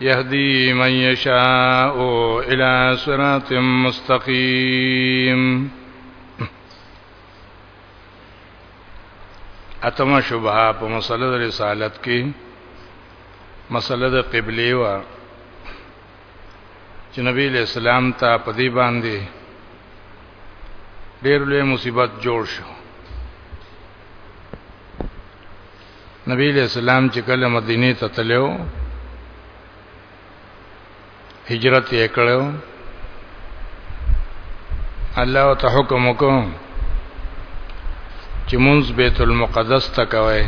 يهدي من يشاء إلى صراط مستقيم اتم شبهه په مسله د رسالت کې مسله د قبله و چې نبی له اسلام ته په دې باندې ډېر لوی مصیبت جوړ شو نبی علیہ السلام چې کله مدینه ته تلو هجرت یې کړو الله ته حکم وکړ چې مونږ بیت المقدس ته کوي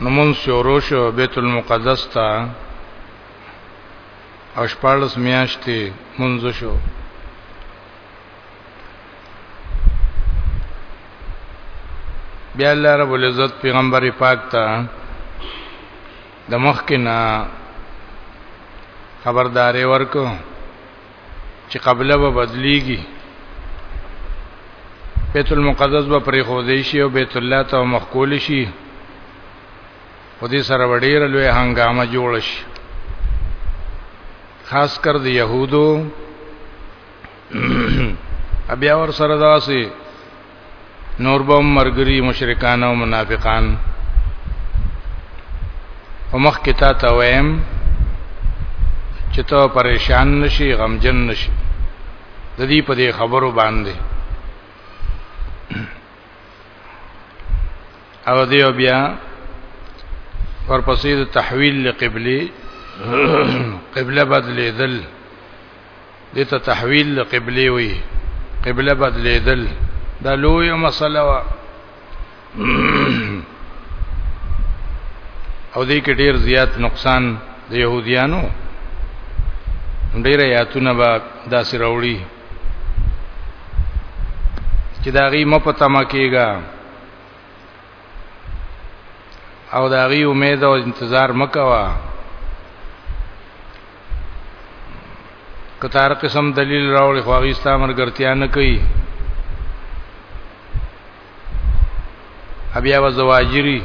نو مونږ شروع شو بیت المقدس ته او شپارلس میاشتې منځ شو بیا الله رب العزت پیغمبر پاک ته د مخکنا خبرداري ورکو چې قبله به بدليږي بیت المقدس به پرې خو دی شي او بیت الله ته مخکول شي په دې سره وړیر لوی هنګامه جوړ شي خاص کر د يهودو بیا ور سره داسي نور به مرګري مشرکان او منافقان ومخ کې تا ته ویم چې ته پریشان نشي غمجن نشي د دې په دې خبرو باندې او دیو بیا ورپسې د تحویل لقبله قبله بدلیدل دته تحویل لقبله وی قبله بدلیدل دا لوی مسله وا او دې کې ډیر زیات نقصان د يهوديانو ډیر یاتونه به داسې راوړي چې دا غي مپتما کېږي او دا غي امید او انتظار مکوا کتار قسم دلیل راوړي خو غي استامر ګرتیا نه کوي بیا و زواجری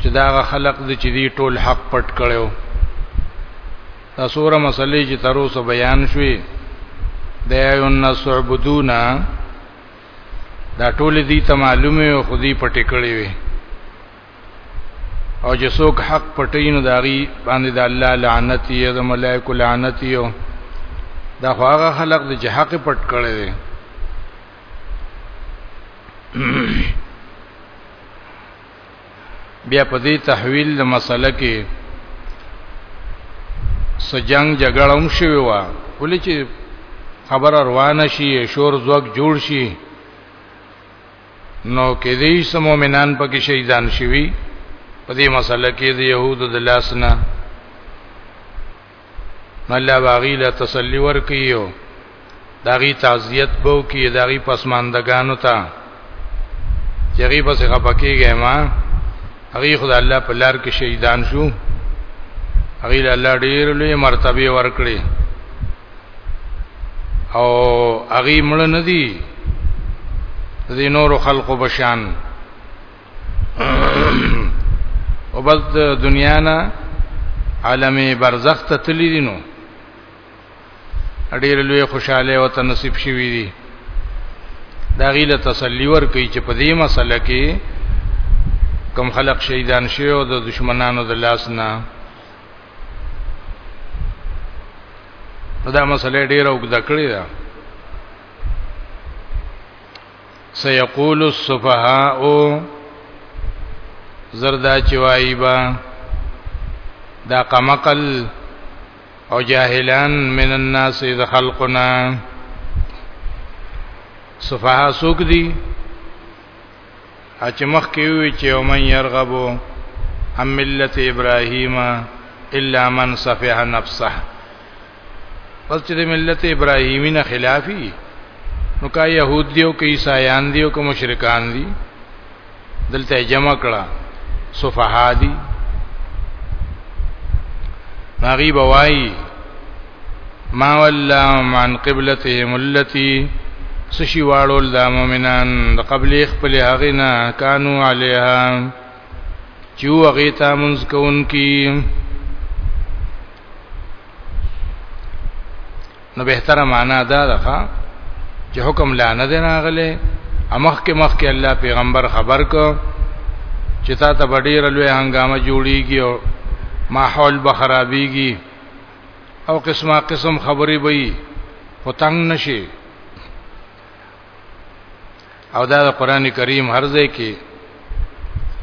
چې دا خلق دي چې دی ټول حق پټ کړو دا سوره مسلې چې تر اوسه بیان شوې د ایون نسعبدونا دا ټول دي ته معلومه او خودي پټې کړې وي او چې څوک حق پټې نو داغي باندې د الله لعنت یې د ملائکه لعنت یې دا خو هغه خلق دي چې حق پټ کړي دي بیا په دې تحویل د مسله کې سجنګ جګړه هم شوی و ولې چې خبر روانه شي شور زوګ جوړ شي نو کې دې سم مؤمنان پکې شهیدان شوي په دې مسله کې د يهودو د لاسنه الله باغی له تسلی ورکیو داغي تعزیت بو کی داغي پسماندگانو ته چری پس خپکیږي ما هغه خدای الله په لار کې شهیدان شو هغه الله ډیر لوی مرتبه ورکړي او هغه مړ نه دي د نورو خلقو بشان او بس د دنیا نه عالم برزخ ته تللی دي نو ډېر لوی خوشاله او تنصیب شوی دي دا غیله تسلی ور کوي چې په دې مسله کې کم خلق شهیدان شوی او د دشمنانو د لاس نه دا مسله ډیره وګدا کړی ده سيقول السفهاء زردا چوایبا دا قمقل او جاهلان من الناس اذا خلقنا سفهاء سوق دي اچ مخ کې وی چې او من يرغبو عن ملت ابراهيم الا من صفح نفسه پس چې د ملت ابراهیمی نه خلافی نو کا يهود دیو کې عیسایان دیو کې مشرکان دی دلته جمع کړه صفها دی ناغي بوای ما ولا من قبلتهم التي سشي واړول دا مؤمنان د قبل خپل هغه نه کانو عليها چې هغه ته منځ کوونکی نو بهتره معنا دا ده چې حکم لا نه دی راغلی امخ کې مخ کې الله پیغمبر خبر کو چې تا ته ډیر لوی هنګامه جوړیږي او ماحول به خرابيږي او قسمه قسم خبرې وي پتنګ نشي او دا د قران کریم هر ځای کې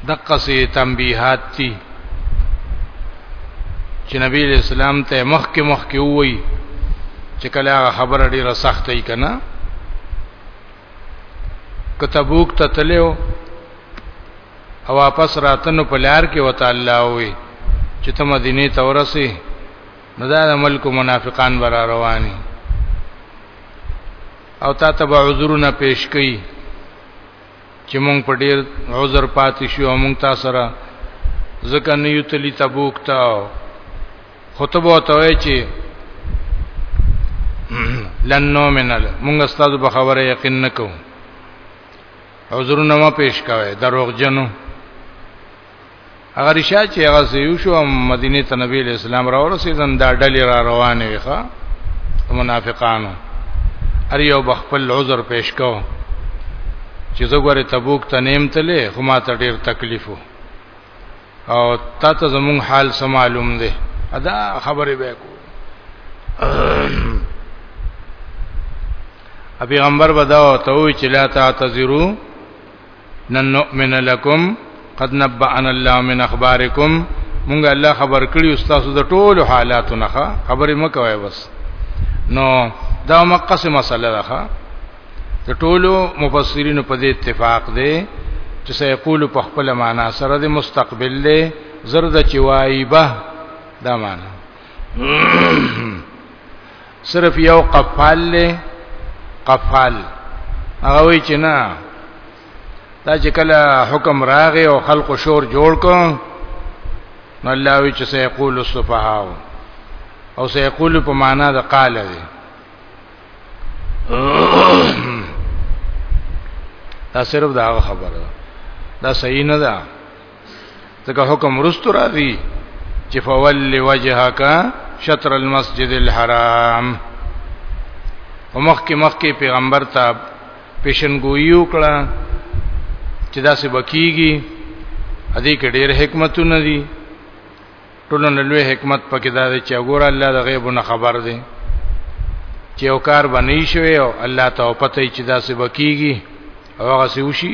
دقه سي تنبيهات دي چې نبی اسلام ته مخ کې مخ کې وای چې کله هغه خبره ډیره سخته ای کنه کتبوک ته تلو او واپس راتنو په لار کې وته الله وي چې ته مدینه ته ورسې نو دا د ملک منافقان بر رواني او تا ته به عذرونه پیش کړي چې مونږ په ډیر عذر پاتې شو او مونږ تاسو سره ځکه نه یو تلی تبوک تا خطبه وتوي چې لن نومنل مونږ ستاسو په خبره یقین نکوم عذرونه ما پیش کاوه دروغ جنو هغه رشا چې هغه زیو شو مدینه ته نبی اسلام را ورسېدن دا ډلې را روانې وي ښا منافقانو هر یو بخپل عذر پیش کو چې زګوره تبوک ته نیم تلې خو ما ته ډیر تکلیفو او تا ته زمون حال سم معلوم دی ادا خبرې به کو پیغمبر بداو ته وی چې لا تعتذرو نن نؤمن لکم قد نبأنا الله من اخبارکم مونږ الله خبر کړی او تاسو د ټولو حالاتو نه خبرې مکوئ بس نو دا مقصه مسله ده د ټولو مفسرینو په دې اتفاق دی چې سيقول په خپل معنا سره د مستقبل له زرد چوایبه دا معنا صرف یو قفال له قفال هغه وی چې نه دا چې کله حکم راغی او خلق شور جوړ کو نو الله وی چې سيقول السفهاء او سيقول په معنا د قال دی دا صرف دا خبره ده دا صحیح نه ده ځکه حکم رستو راځي چې فول وجهک شطر المسجد الحرام ومخ کې مخ کې پیغمبر ته پیشنګوئی وکړه چې دا څه بکیږي ا دې کې ډېر حکمتونه دي ټولو لوی حکمت پکې دا دی چې وګوره الله د غیب نه خبر دی چې یو کار باندې شوی او الله ته پته چې دا څه بکیږي او هغه څه وشي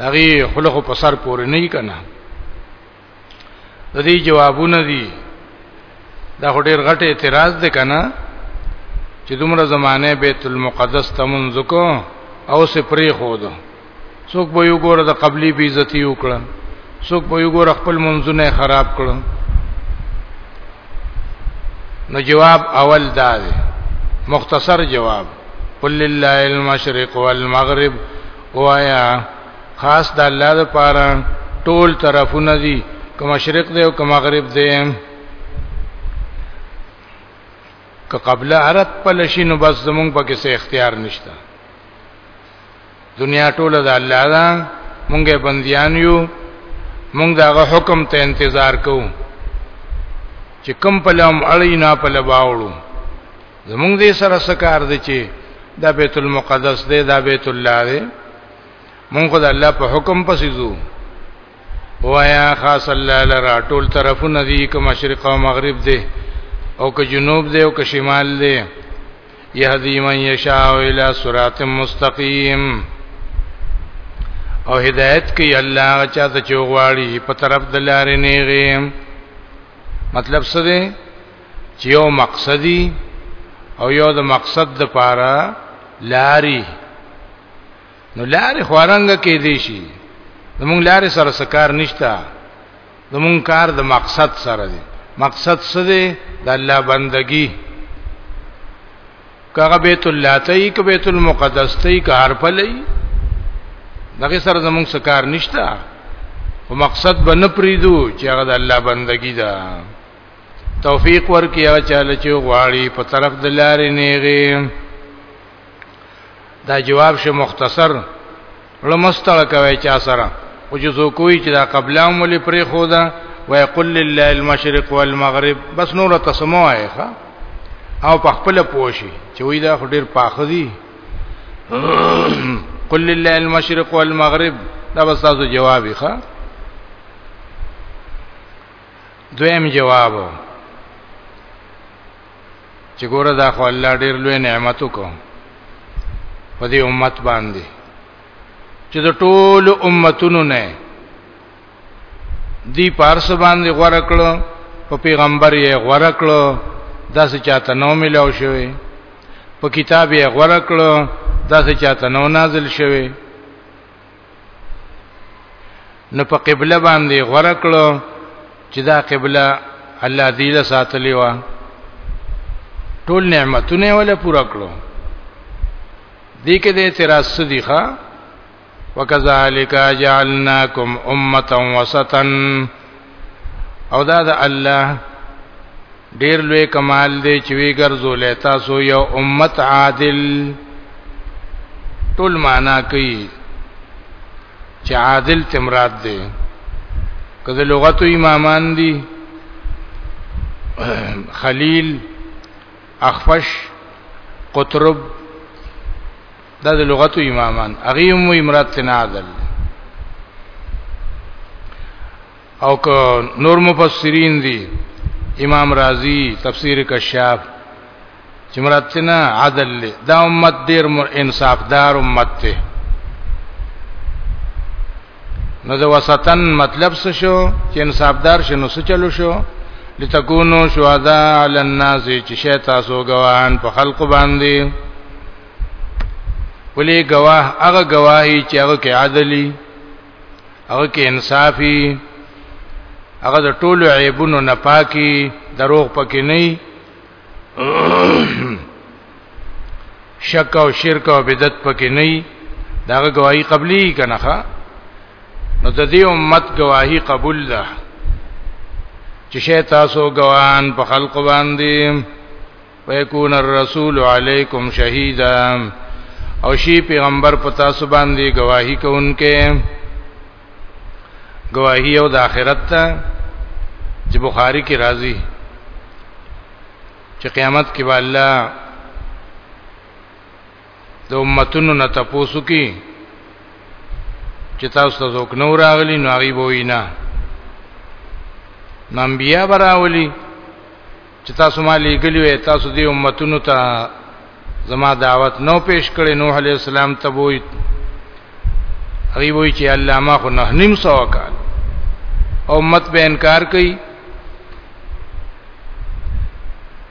هغه خلخو په سر پورې نه کنا د دې جوابونه دي دا ډېر غټ اعتراض دی کنا چې دومره زمانه بیت المقدس تمون زکو او سه پری خو دو څوک به یو ګوره د قبلی بی عزتی وکړه څوک به یو ګوره خپل منځونه خراب کړه نو جواب اول دا دی مختصر جواب قل لله المشرق والمغرب وایا خاص د الله لپاره ټول طرفونه دي کوم مشرق دی او کوم مغرب دی که قبل عرب پلشي نو بس زمونږ پکې څه اختیار نشته دنیا ټوله د الله ده مونږه بنديان یو مونږ دغه حکم ته انتظار کوو چې کم په لام اړینا په لباوړو زمونږ دې سره سکار دي چې دا بیت المقدس دی دا بیت الله دی مونږ خدای الله په حکم پسې ځو وایا خاص الله لرا ټول طرفونه دي که مشرق او مغرب دی او که جنوب دی او که شمال دی یهدی من یشاء الی صراط مستقیم او هدایت کوي الله چاته چوغواړي په طرف د لارې نیغي مطلب څه دی چې یو مقصدی او یو د مقصد د پاره لاري نو لاري خورنګ کې دی شي زموږ لاري سره سکار نشتا زموږ کار د مقصد سره دی مقصد څه دی د الله بندگی کغه بیت الله ته ک بیت المقدس ته ک هر پلې دغه سره زموږ سکار نشتا او مقصد به نه پریدو چې هغه د الله بندگی ده توفیق ورکړي هغه چاله چې غواړي په طرف د لارې نیغي دا جواب شه مختصر لمستړه کوي چا سره او چې زه کوی چې دا قبله مولې پرې خو دا ويقول لله المشرق والمغرب بس نور تسمو آیخه او په خپل پوشي چې وې دا خډیر پاخدي قل لله المشرق والمغرب دا بس تاسو جواب ښه دویم جواب چې ګوره دا خو الله ډیر لوی نعمت وکړ په دې امت باندې چې د ټول امتونو نه دی پارس باندې غوړه کړو په پیغمبر یې غوړه کړو داسې چاته نو ملاو شوی په کتاب یې غوړه کړو داسې چاته نو نازل شوی نو په قبله باندې غوړه کړو چې دا قبله الله دې له ساتلې و ټول نعمتونه ولا پورا کړو دې کې د اعتراض صدیقه وکذالک جعلناکم امه وسطا او دا د الله ډیر لوی کمال دی چې وی ګرځولې تاسو یو امت عادل ټول معنا کوي چې عادل تمراد دی کله لغت امامان دي خلیل اخفش قطرب دا د لغت امامان هغه هم امرات تنا عدل او که نور مفسرین دي امام رازی تفسیر کشاف چې مراد تنا عدل له دا امت ډیر انصاف دار امت ته نو د وسطن مطلب څه شو چې انصاف دار شنو څه چلو شو لتكونوا شهداء على الناس چې شي تاسو غواهان په خلق باندې ولې گواه هغه گواهی چې هغه کې عدلی هغه کې انصافي هغه د ټولو عیبونو نه پاکي دروغ پکې نه شک او شرک او بدعت پکې نه دا گواہی قبلی کنه نو د دې امت گواہی قبول ده چې شی تاسو ګوان په خلق باندې ويكون الرسول عليكم شهيدا او شي پیغمبر په تاسو باندې گواہی کوونکې گواہی او د آخرت ته چې بخاری کې راځي چې قیامت کې به الله د امتونو نه تاسو کې چې تاسو ته څوک نو راغلی نو هغه وینا نبیا براولی چې تاسو ما لېګلی وې تاسو دې امتونو ته زما دعوت نو پیش کړي نوح علی السلام ته وې هغه وې چې الله ما خو نه نیم سو کال امت به انکار کوي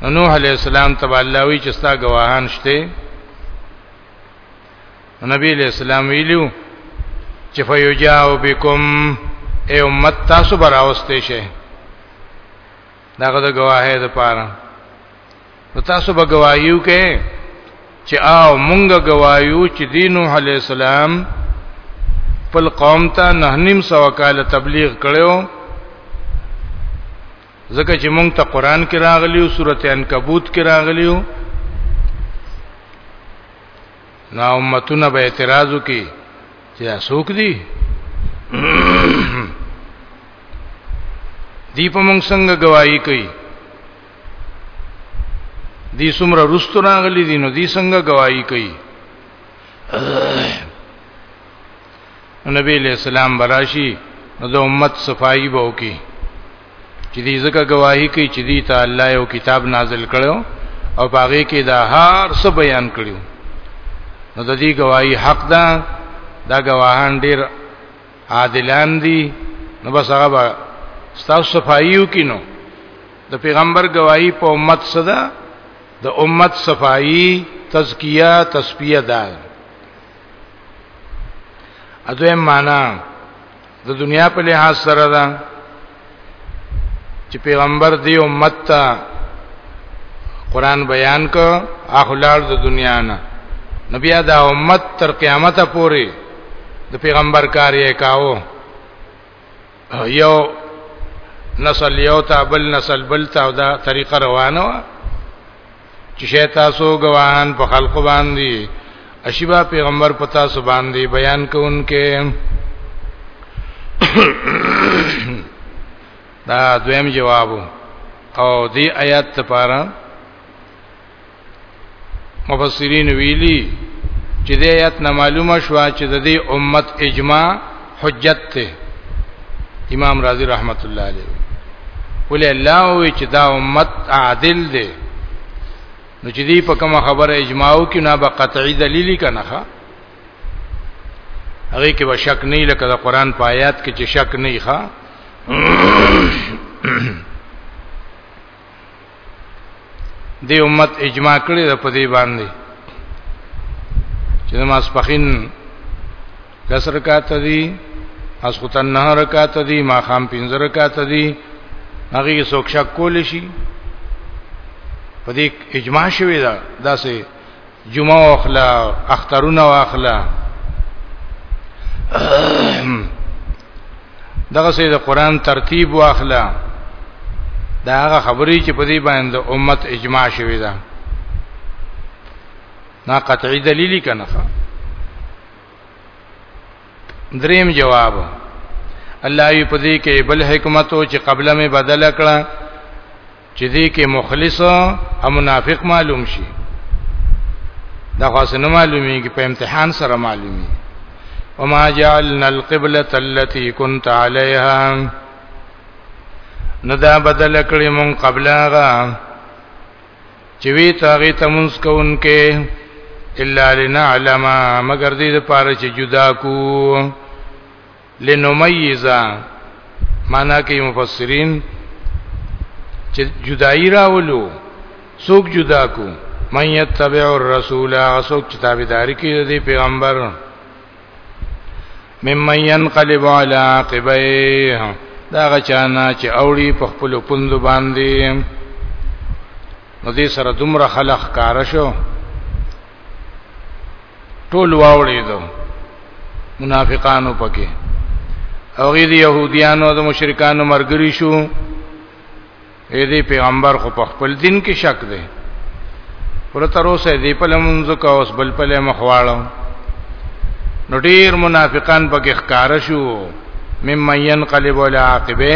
نوح علی السلام ته الله وی چې ستا گواهان شته نبی علیہ السلام ویلو چې فیجاو بكم ای امت تاسو براوستې شه داغه د گواهی د پاره نو تاسو به گواهیو کې چې او مونږ گواهیو چې دینو علی السلام خپل قوم ته نه نیم سو کال تبلیغ کړو ځکه چې مونږ ته قران کې راغلیو سورته عنکبوت کې راغلیو نو امتونه به اعتراض وکي چې اسوک دي دی په مونږ څنګه گواہی کوي دی څومره رستو راغلي دي نو دی څنګه گواہی کوي نبی علیہ السلام براشی نو د امت صفائی به وکي چې دې زکه گواہی کوي چې دې ته الله یو کتاب نازل کړو او باغې کې دا هر څه بیان کړو نو د دې گواہی حق ده دا گواهان ډیر عادلان دي نو بس هغه به ستاسو صفایو کینو د پیغمبر گواہی په امت صدا د امت صفائی تزکیه تسبیه ده اځه معنا د دنیا په لحاظ سره ده چې پیغمبر دی امت ته قران بیان کو اخلال د دنیا نه نبی دا امت تر قیامت پورې د پیغمبر کار یې کاو یو نسل یو تا بل نسل بل تا دا طریقه روانه چې شیطان سو غواهان په خلق باندې اشیبا پیغمبر پتا سو باندې بیان کوونکې دا دویم جواب او دی آیات لپاره مفسرین ویلي چې دې آیات نه معلومه شو چې د دې امت اجماع حجت ته امام رازی رحمت الله علیه ولې الله وی چې دا امت عادل دی نو چې دی په کومه خبره اجماع وکي نه به قطعي دلیل کنه ښا هغه کې به شک نه لکه د قران په آیات کې چې شک نه ښا دی امت اجماع کړی د پدی باندې چې نماز پخین لس رکعات دي اسختن نه رکعات دي ما خام پنځه رکعات دي هغه کې څوک شک کول شي په دې اجماع شوی دا داسې جمعه واخلا اخترونه واخلا دغه سي د قران ترتیب واخلا دا هغه خبرې چې په دې باندې امت اجماع شوې ده نا قطعی دلیلی کنه دریم جواب الله یې په دې کې بل حکمت او چې قبله می بدل کړه چې دې کې مخلص او منافق معلوم شي دا خاصه نه معلومي کې په امتحان سره معلومي وما جعلنا القبلة التي كنت عليها نو دا بدل کړی مون قبل هغه چې وی تاغه تمنس کوونکې الا لنعلم مگر دې لپاره چې جدا کو لنمیزا معنا کوي مفسرین چې جدائی راولو څوک جدا کو من یتبع الرسول اسوک چې تابعداري کوي د پیغمبر ممن ينقلب على عقبيه دا غچانا چې اوړي په خپل پوند باندې نو دې سره دومره خلق کار شو ټول واوړې دو منافقانو پکې او غیر يهوديانو د مشرکانو مرګري شو اې دې پیغمبر خو په خپل دین کې شک دی پر تر اوسه دې په لمونځ کا اوس بل په لمخواړو نو ډیر منافقان پکې ښکار شو مم ينقلب ولا عاقبه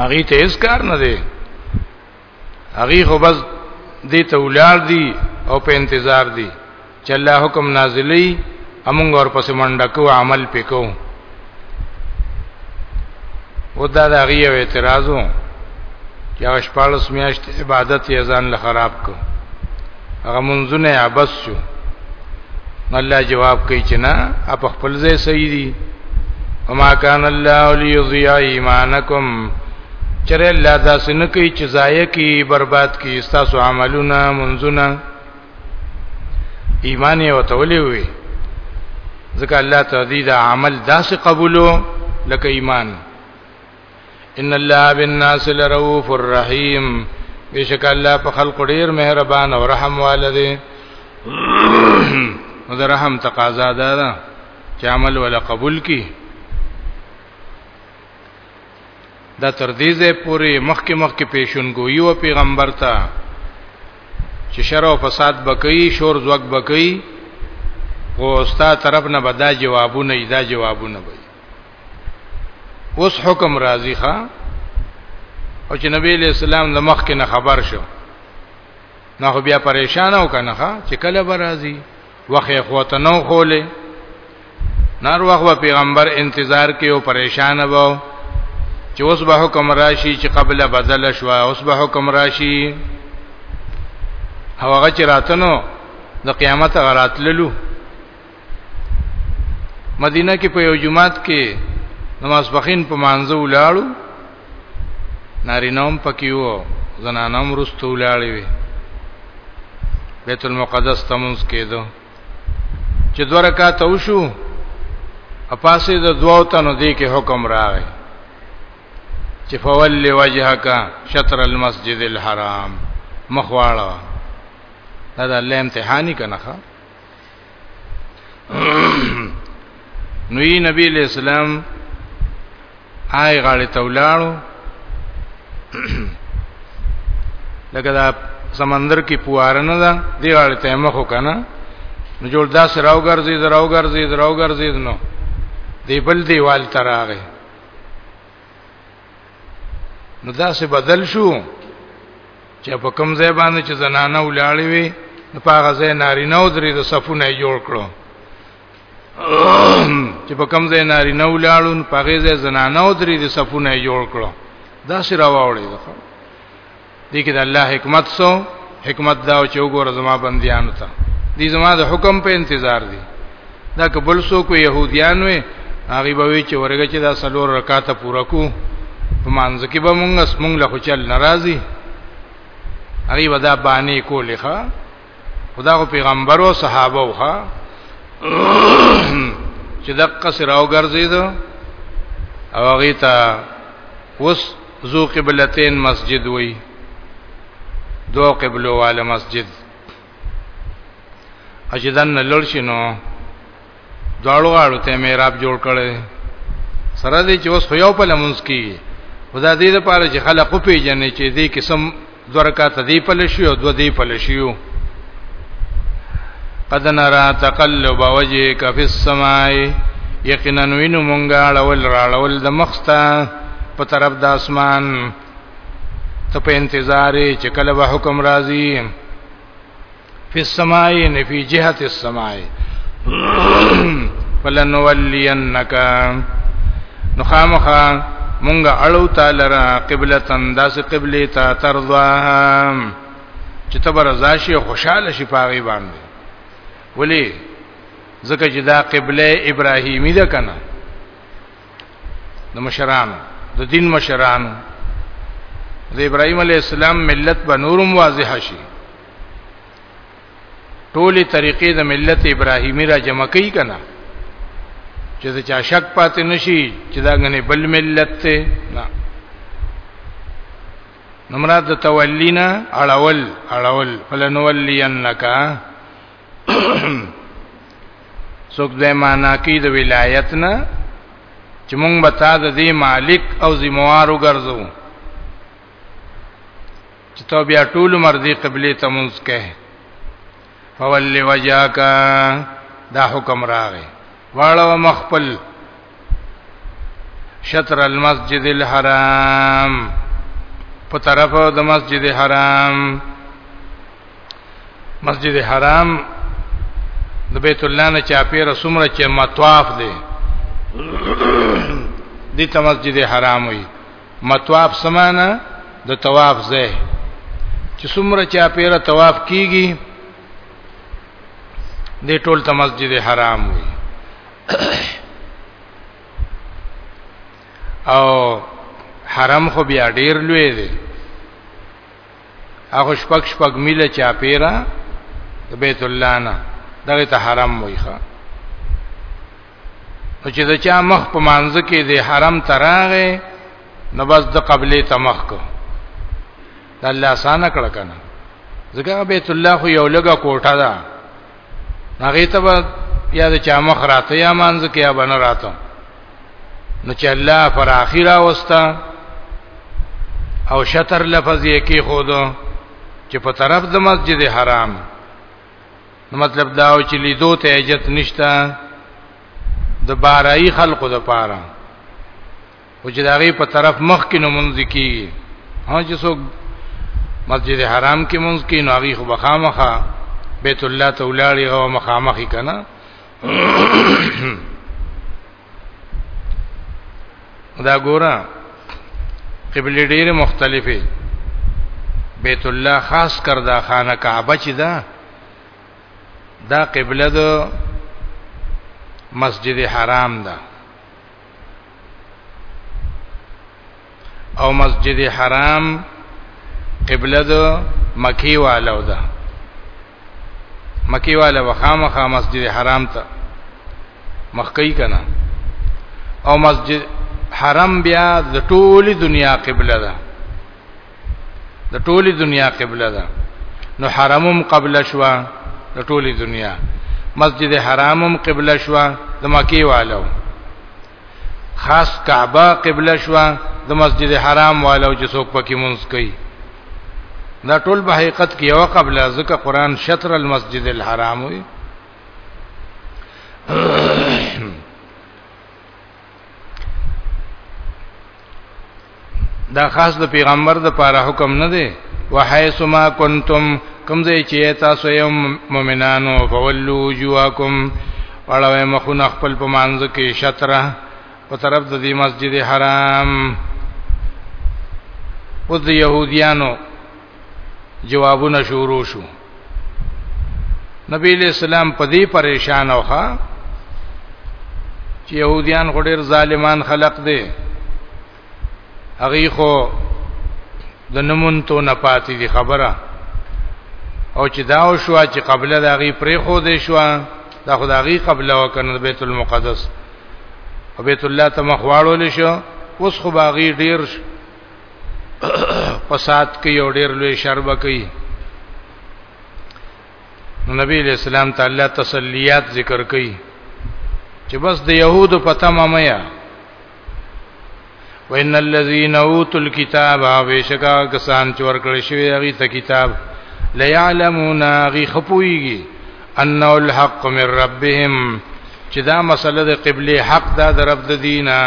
هغه ته هیڅ کار نه دی هغه خو بس دې ته ولار دي او په انتظار دي چې الله حکم نازلی امونږ ورپسې منډه کو عمل پکو و دا د هغه یو اعتراض و چې هغه شپاړس میاشتې عبادت یې ځان له خراب کړ هغه منځونه عبس شو الله جواب کوي چې نه اپ خپل ځای صحیح دي وما كان الله ليضيع ايمانكم چر الله دا سن کوي چې ضایع کی برباد کی تاسو عملونه منځونه ایمان یې وتولې وي ځکه الله تعالی دا عمل داسې قبولو لکه ایمان ان الله بالناس لرؤوف الرحیم بشک الله په خلق ډیر مهربان او رحم والده نو د رحم تقاضا ده دا چې عمل ولا قبول کی دا تر دې ځې پوری مخکې مخکې پیشنګوئی او پیغمبر ته چې شر او فساد بکئی شور زوګ بکئی او استاد طرف نه بدا جوابونه ایدا جوابونه وي اوس حکم راضی ښا او چې نبی له اسلام د مخ کې نه خبر شو نو خو بیا پریشان او کنه ښا چې کله به راضی وخه خوته نو خولې نار وخت پیغمبر انتظار کې او پریشان وو چې اوس به حکم راشي چې قبل بدل شو اوس به حکم راشي هغه چې راتنو د قیامت غراتللو مدینه کې په یو جمعات کې نماز بخین په مانځه ولاړو نارینوم پکې وو زنانوم رستو ولاړې وي بیت المقدس تمونس کېدو چې دوه رکعات وشو اپاسې د دوو تنو دی کې حکم راغی چې فول وجهک شطر المسجد الحرام مخواړه دا د الله امتحاني کنه نو یې نبی علیہ السلام آی غاړه تولاړو لکه دا سمندر کې پوار نه ده دی غاړه ته مخ وکنه نو جوړ دا سراو ګرځي دراو ګرځي دراو ګرځي نو دی بل دیوال تراغه نو دا څه بدل شو چې په کوم ځای باندې چې زنانه ولاړې وي نو په هغه ځای نارینه او درې د صفونه جوړ کړو چې په کوم ځای نارینه ولاړو نو په هغه ځای زنانه او درې د صفونه جوړ کړو دا څه راوړی دا دې کې د الله حکمت سو حکمت دا چې وګوره زما بنديانو ته دې زما د حکم په انتظار دي دا قبول سو کو يهوديان وي هغه به وی چې ورګه چې دا سلور رکعات پوره کو په مانځ کې به مونږ اسمنګ له چل ناراضي هغه ودا باندې کولې ښا خدا کو پیغمبر او صحابه وها چې دقه سراو ګرځید او هغه ته وس ذو قبلتين مسجد وای دو قبلو والا مسجد اجدن لړشنو دواړو غاړو ته محراب جوړ کړي سره دې چې اوس خو یو په لمونځ کې خدا دې لپاره چې خلق په جنې چې دې قسم درکات دې په لشي او دو دې په لشي قد نرى تقلب وجهك في السماء یقینا وینو مونږه اړول راړول د مخستا په طرف د اسمان ته په انتظار چې کله به حکم راځي فی السماء ان فی جهت السماء فلنولینک نخامخا مونږه اړو تعالی را قبلتن داس قبله تا ترضاها چې تبر زاشي خوشاله شي پاغي باندې ولی ځکه چې دا قبله ابراهیمی ده کنه د مشرانو د دین مشرانو د ابراهیم علی السلام ملت به نورم واضح شي ټولې طریقې د ملت ابراهیمی را جمع کوي کنه چې دا چا شک پاتې نشي چې دا غني بل ملت ته نه نمراد د تولینا اړول اړول فلنولینک څوک د معنا کې د ولایت نه چې مونږ به تا د دې مالک او ذمہوار وګرځو چې ته بیا ټول عمر دې قبله ته مونږ کې فول وجهک دا حکم راغی واړو مخفل شطر المسجد الحرام په طرف د مسجد حرام مسجد حرام د بیت الله نه چاپیره سمره چې مطواف دی دي ته مسجد حرام وي مطواف سمانا د طواف ځای چې څومره چا پیره طواف کیږي د ټول ته مسجد حرام وي او حرم خو بیا ډیر لوی دی هغه شپږ شپږ میله چا پیرا د بیت الله نه دغه ته حرم وای ښا چې د چا مخ په مانځ کې د حرم تراغه نو بس د قبله ته مخ کو د الله سانه کړه کنه ځکه بیت الله خو یو لګه کوټه ده هغه ته به یا د چا مخ راته یا مانځ کې یا بنه راته نو چې الله پر اخیرا وستا او شطر لفظ یې کې خود چې په طرف د مسجد حرام نو مطلب دا و چې لیدو ته اجت نشتا د بارای خلقو د پاره او چې داغي په طرف مخ کې نو منځ کیږي هغه چې څوک مسجد حرام کې منځ کې نو هغه خو بخامخه بیت الله ته ولاړی او مخامخې کنه دا ګوره قبله ډیره مختلفه بیت الله خاص کر دا خانه کعبه چې ده دا قبله د مسجد حرام ده او مسجد حرام قبله د مکی والو ده مکی والا وخامخه مسجد حرام ته مخکی کنا او مسجد حرم بیا د ټولي دنیا قبله ده د ټولې دنیا قبله ده نو حرمم قبله شوا د ټولې دنیا مسجد حرامم قبله شوا د مکی والو خاص کعبه قبله شوا د مسجد حرام والو چې څوک پکې مونږ کوي دا ټول په حقیقت کې یو قبله ځکه قران شطر المسجد الحرام وي دا خاص د پیغمبر د پاره حکم نه دی وحیث ما کنتم کوم ځای چې تاسو یو مؤمنانو فولوا وجوهکم اړوي مخونه خپل په مانځ کې شطره په طرف د دې مسجد حرام او د يهوديانو جوابونه شروع شو نبی علیہ السلام په دې پریشان اوخه چې يهوديان غډیر ظالمان خلق دي هغه خو د نمونتو نه پاتې دي خبره او چې دا او شو چې قبل د هغه پرې خو دې شو دا خدای قبل وکنه بیت المقدس او بیت الله ته مخواړول شو اوس خو باغی ډیر فساد کې یو ډیر لوی شر بکی نبی اسلام تعالی تسلیات ذکر کړي چې بس د يهودو پته ممیا وان الذين اوتوا الكتاب بشکا کسان چې ورکړی شوی هغه ته کتاب ليعلمون غي خپويږي انه الحق من ربهم چې دا مسله د قبله حق دا د رب د دینه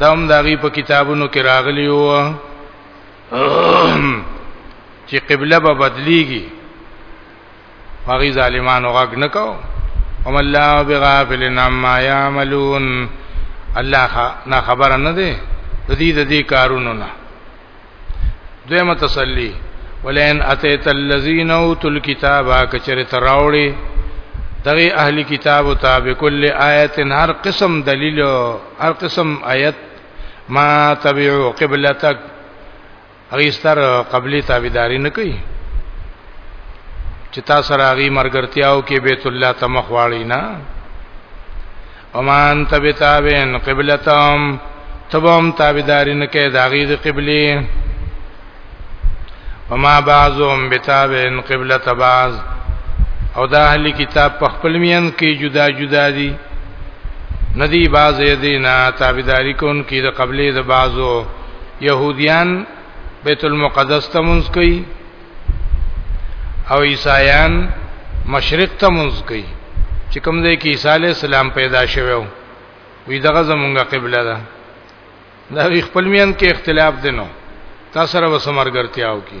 دا هم داغي په کتابونو کې راغلی و چې قبله به بدليږي هغه ظالمانو غږ نکاو وم الله بغافل عما يعملون الله نه خبر نه دی د دې د دې کارونو نه دویمه تسلی ولئن اتیت الذین اوتل کتاب کچره تراوړي دغه اهلی کتاب او تابع کل آیت هر قسم دلیل هر قسم آیت ما تبعو قبلتک اغیستر قبلی تابعداری نه کوي چې تاسو راغي مرګرتیاو کې بیت الله تمخواړی نه ومان تبتابین قبلتهم تبهم تابعداري نه کې داغي د قبلي وما بعضهم بتابین قبلت بعض او دا اهل کتاب په خپل مین کې جدا جدا دي ندی باز یدینا تابعداری کون کی د قبلې د بازو يهوديان بیت المقدس ته منځ کوي او عیسایان مشرق ته منځ کوي چې کوم ځای کې عیسی علی السلام پیدا شوی و وی دغه زمونږه قبله ده دا وی خپل میان کې اختلاف دی نو تاسو سره وسمرګرتیاو کې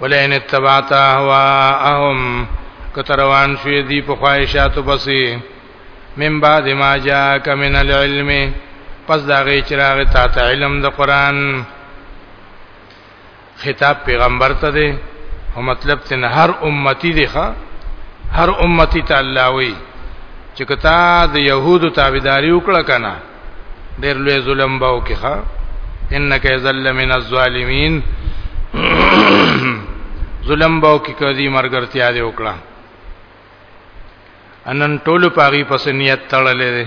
ولئن اتبعت اهواهم کتروان شوی دی په خواهشاتو بسې من بعد ما جاءك من العلم پس دا غي چراغ تا ته علم د قران خطاب پیغمبر ته دی او مطلب ته هر امتی دی ښا هر امتی ته الله وی چې کتا د يهودو تابعداري وکړه کنه ډېر لوی ظلم باو کې ښا انک ذل من الظالمین ظلم باو کې کدي مرګرتیا دی وکړه انن ټول پاغي پس نیت تړلې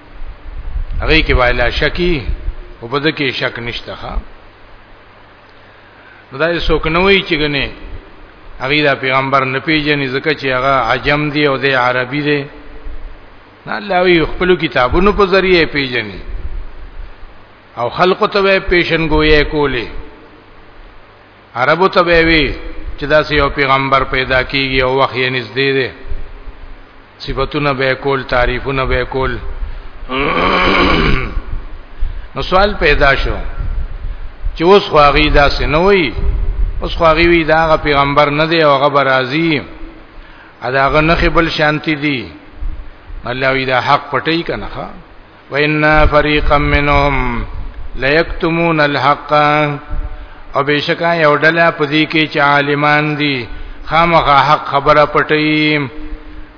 هغه کې وایلا شکی او په دې کې شک نشته ښا دا یې څوک نه وایي چې ګنې هغه دا پیغمبر نه پیژني ځکه چې هغه عجم دی او د عربي دی نه الله وی خپل کتابونو په ذریعه پیژني او خلق ته پیشنګوي کولې عربو ته به وي چې داسې یو پیغمبر پیدا کیږي او وخت یې نږدې دی صفاتونه به کول تعریفونه به کول نو سوال پیدا شو چې اوس خواغي داسې نه وي اوس خواغي وي دا غ پیغمبر نه دی او غ برازي اداغه نه خبل شانتی دی الله وی دا حق پټی کنه وان فريقا منهم ليكتمون الحق او بشکا یو ډله په دې کې چې عالمان دي خامخا حق خبره پټي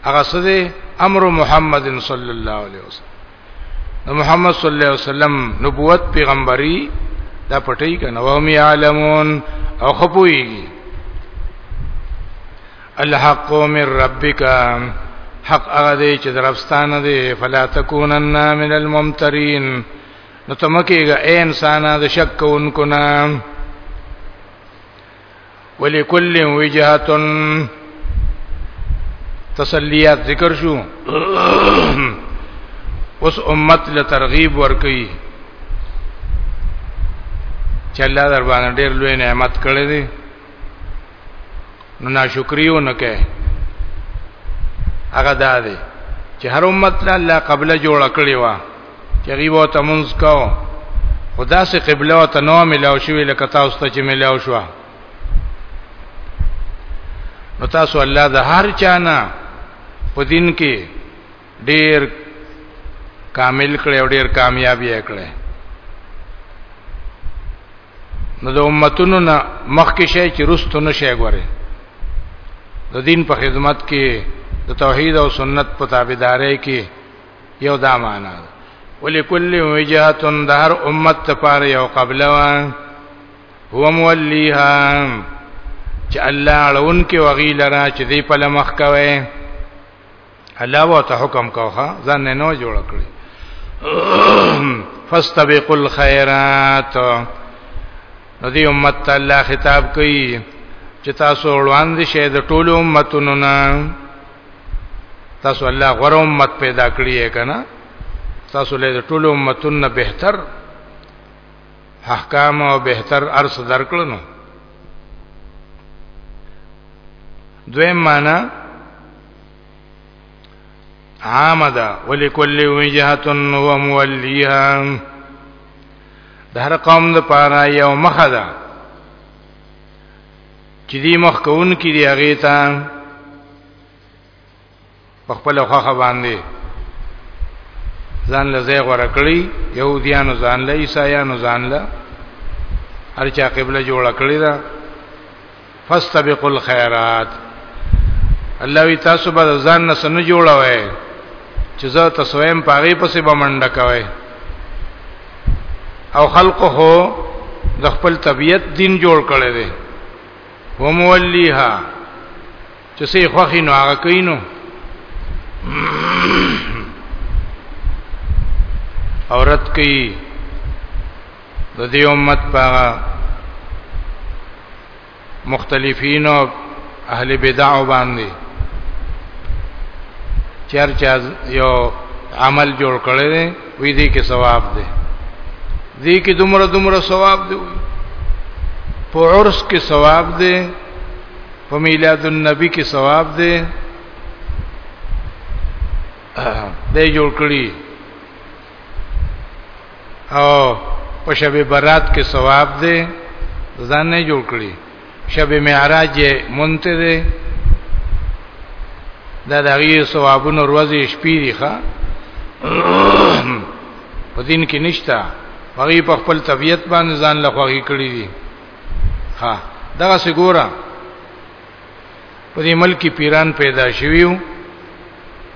هغه سده امر محمد صلی الله علیه وسلم د محمد صلی الله علیه وسلم نبوت پیغمبري دا پټي کنه وهم عالمون او خپويږي الحق من ربک حق هغه دی چې درفستانه دی فلا تکونن من الممترین نو تمکیږه اے انسان د شک کوونکو نه ولکل وجهتن تسلیات ذکر شو اوس امت له ترغیب ورکي چې الله در باندې ډېر لوی نعمت کړی دی نو ناشکریو نه کوي هغه دا دی چې هر امت له الله قبل جوړ کړی و چې غیبو ته مونږ کو خدا سي قبله او تنو ملاو شوی لکه تاسو ته چې ملاو شو نو تاسو الله د هر چانه په دین کې ډیر کامل کړي او ډیر کامیاب یې کړي نو د امتونو نه مخکې شي چې رستو نشي غوري د دین په خدمت کې د توحید او سنت په تابعداري کې یو دا معنا ده ولکل وجهه د هر امت لپاره یو قبله و هو مولیها چې الله اړون کې وغیلرا چې دې په لمخ کوي الله وو ته حکم کوخه ځان نه نو جوړ کړی فاستبقوا الخيرات نو دی امت الله خطاب کوي چې تاسو وړاندې شه د ټولو امتونو نه تاسو الله غره امت پیدا کړی یې کنه تاسو له ټولو امتونو نه بهتر احکام او بهتر ارس درکړنو دویم معنی عام ده ولکل وجهه هو موليها د هر قوم د پاره یو مخ ده چې دې مخ کون کې دی هغه ته په خپل خوخه باندې ځان له ځای غوړه کړی يهوديانو ځان له عیسایانو ځان له هر چا قبله جوړه کړی ده فاستبقوا الخيرات الله وی تاسو به ځان نه سن جوړوي چې زه تاسو هم پاغي پسې بمنډه کوي او خلق هو د خپل طبيعت دین جوړ کړي دي هم وليها چې سي خوخي نو هغه کینو عورت کی د دې امت پاغه مختلفین او اهل بدع باندې چرچا یو عمل جوړ کړی دی وې دې کې ثواب دی دې کې دومره دومره ثواب دی په عرس کې ثواب دی په میلاد النبی کې ثواب دی دې جوړ کړی او په شب برات کې ثواب دی ځان نه جوړ کړی شب معراج مونته دی دا دغه ثوابونو ورځې شپې دي ښا په دین کې نشتا هغه په خپل طبیعت باندې ځان لخواږي کړی دي ها دغه سګورا په دې ملک کې پیران پیدا شویو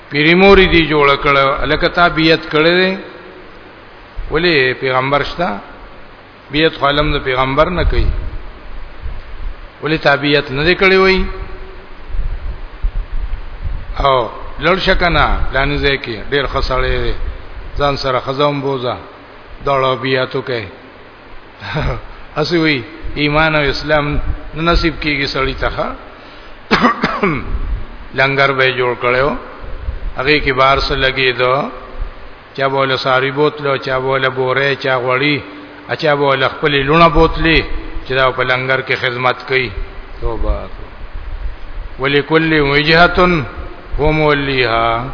پیریموري دی جوړ کړ الکه تا بیعت کړی دی ولی پیغمبر شتا بیعت خالم د پیغمبر نه کوي ولی تا بیعت نه کړی وای او لړ شکنه پلان ځای کې ډیر خسړې ځان سره خزم بوزا دړو بیعتو کوي اسی وی ایمان او اسلام نصیب کیږي سړی ته لنګر به جوړ کړو هغه کې بار سره لګي دو چا بوله ساری بوتلو چا بوله بوره چا غوړی اچا بوله خپل لونه بوتلی چې دا په لنګر کې خدمت کوي توبه ولکل وجهتن هم وليها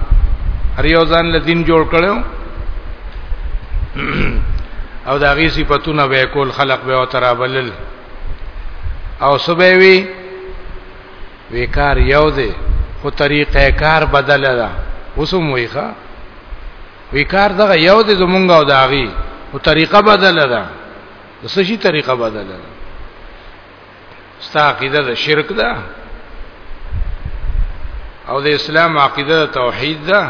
هر یو ځان له دین جوړ کړو او دا غي صفاتونه به کول خلق به او ترابلل او سبه وی وکار یو دی خو طریقې کار بدل ده وسم ویخه وکار دغه یو دی زمونږ او داغي او طریقه بدل ده د سشي طریقه بدل ده ستا عقیده د شرک ده او د اسلام عقیده د توحید ده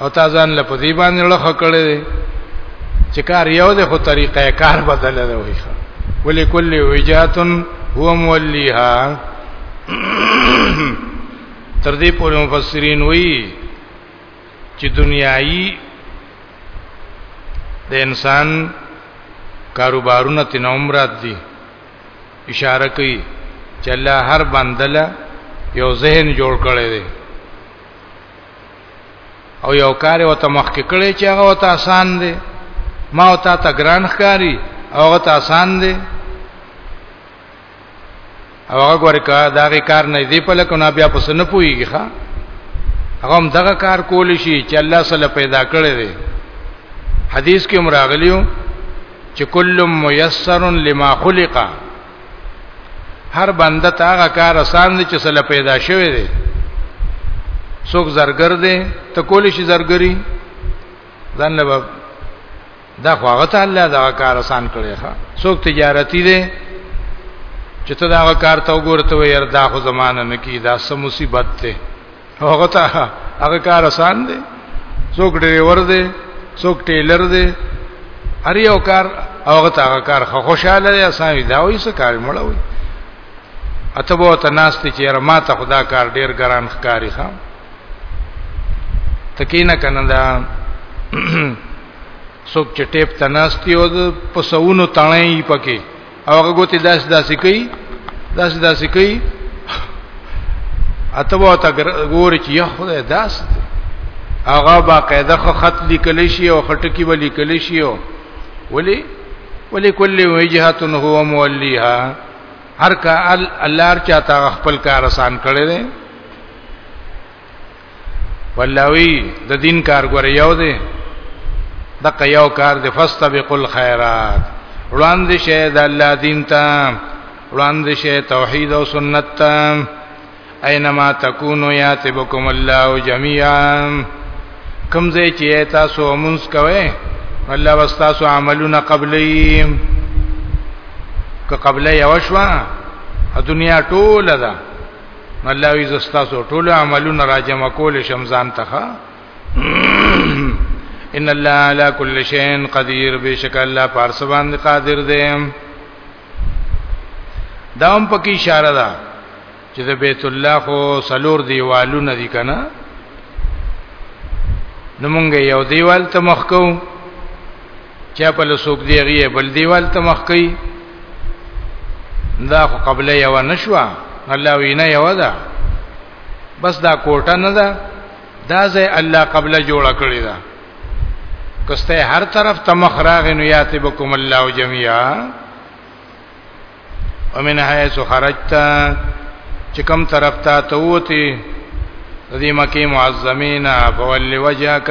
او تا ځان له پدی باندې لخه کړې چې کار یو د خو طریقه کار بدل دی وای ولې کل وجاتن هو مولیها تر دې پورې مفسرین وایي چې دنیایي د انسان کاروبارونه تن عمرات دي اشاره کوي چې الله هر بندله یو ذهن جوړ کړی دی او یو کار او ته مخکې کړی چې هغه ته آسان دی ما او تا ته ګران ښکاری هغه ته آسان دی او هغه ګوره کا دا غي کار نه دی په لکه نه بیا پس نه پويږي ښا هغه هم دغه کار کول شي چې الله سره پیدا کړی دی حدیث کې مراغلیو چې کل میسر لما خلق هر بنده ته هغه کار آسان دی چې سره پیدا شوی دی څوک زرګر دی ته کول شي زرګری ځان له دا خو هغه ته الله دا کار آسان کړی ښا څوک تجارتی دی چې ته دا کار ته وګورته وې ير دا خو زمانه نه کی دا سم مصیبت ته هغه ته هغه کار آسان دی څوک ډرایور دی څوک ټیلر دی هر یو کار هغه ته هغه کار خوشاله دی آسان دی دا وایي څه کار مړوي اته به ته ناشته چې ير ما ته خدا کار ډیر ګران ښکاری خام تکینه کنه دا څوک چې ټیپ تناستی او په سونو تڼې پکې او هغه ګوتې داس داسې کوي داس داسې کوي اته وو تا ګوري چې یا خدای داس هغه با قاعده خو خط لیکل شي او خټکی ولی لیکل شي او ولی ولی کل وجهه هو مولیها هر کا الله چاته خپل کار آسان کړی دی ولاوی د دین کار ګور یو دی د یو کار د فاستبقوا الخيرات وړاندې شه د الله دین ته وړاندې شه توحید او سنت ته اينما تکونو یاتبکم الله جميعا کوم ځای چې تاسو مونږ کوئ الله واستاسو عملونه قبلې که قبلې یو شوا دنیا ټوله ده الله وی زستاسو ټول عملونه راجمع کول شم ځان تخا ان الله على كل شيء قدير بشک الله پارس باندې قادر دی دا هم پکې اشاره ده چې د بیت الله خو سلور دیوالونه دي کنه نو مونږ یو دیوال ته مخ کوو چا په لسوک دی غي بل دیوال ته مخ کوي دا خو قبله یو نشوا الله وینا یو ده بس دا کوټه نه ده دا ځای الله قبله جوړ کړی ده کسته هر طرف ته مخ راغی نو یاته بكم الله جميعا ومن حيث خرجت چې کوم طرف ته ته وتی د دې مکه معظمه نه فول وجهک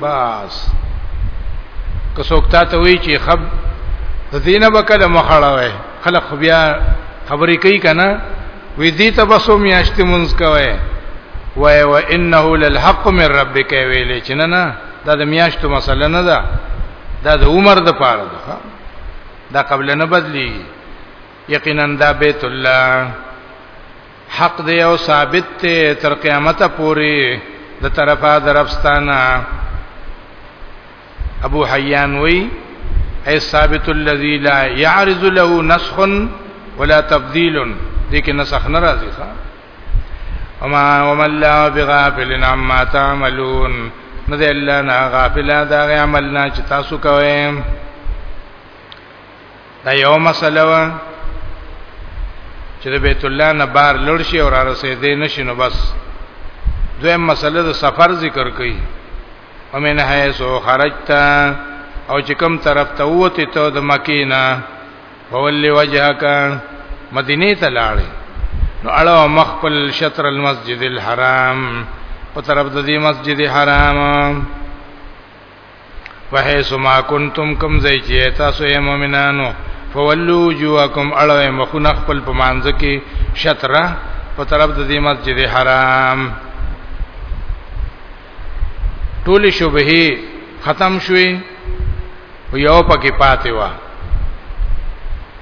بس که څوک تا ته وی چې خب د دینه بکله مخړه وای خلک خو بیا خبرې کوي کنه وی دې ته بسو میاشت مونږ کوي وای و انه للحق من ربک ویلې چې نه نه دا د میاشتو مسله نه ده دا د عمر د پاره ده دا قبل نه بدلی یقینا دا بیت الله حق دی او ثابت ته تر قیامت پورې د طرفه درفستانه ابو حیان وی ای ثابت الذی لا يعرض له نسخ ولا تبديل دې کې نسخ ناراضي ښا وما وما الله بغافل عما تعملون نه دې الله نه غافل دا عمل نه چې تاسو کوئ دا یو مسله و چې د بیت الله نه بار لړ شي او را رسیدې نشي نو بس دویم مسله د سفر ذکر کړي ومن حيث خرجت او چې کوم طرف ته وته ته د مکینا فولي وجهك مدینه ته لاړ نو اړه مخ خپل شطر المسجد الحرام په طرف د دې مسجد حرام وحيث ما كنتم كم زي چې تاسو یې مؤمنانو فولو وجوهکم اړوي مخونه خپل په مانځ کې شطره په طرف د دې مسجد حرام ټول شوبه ختم شوي او یو پکې پاتې و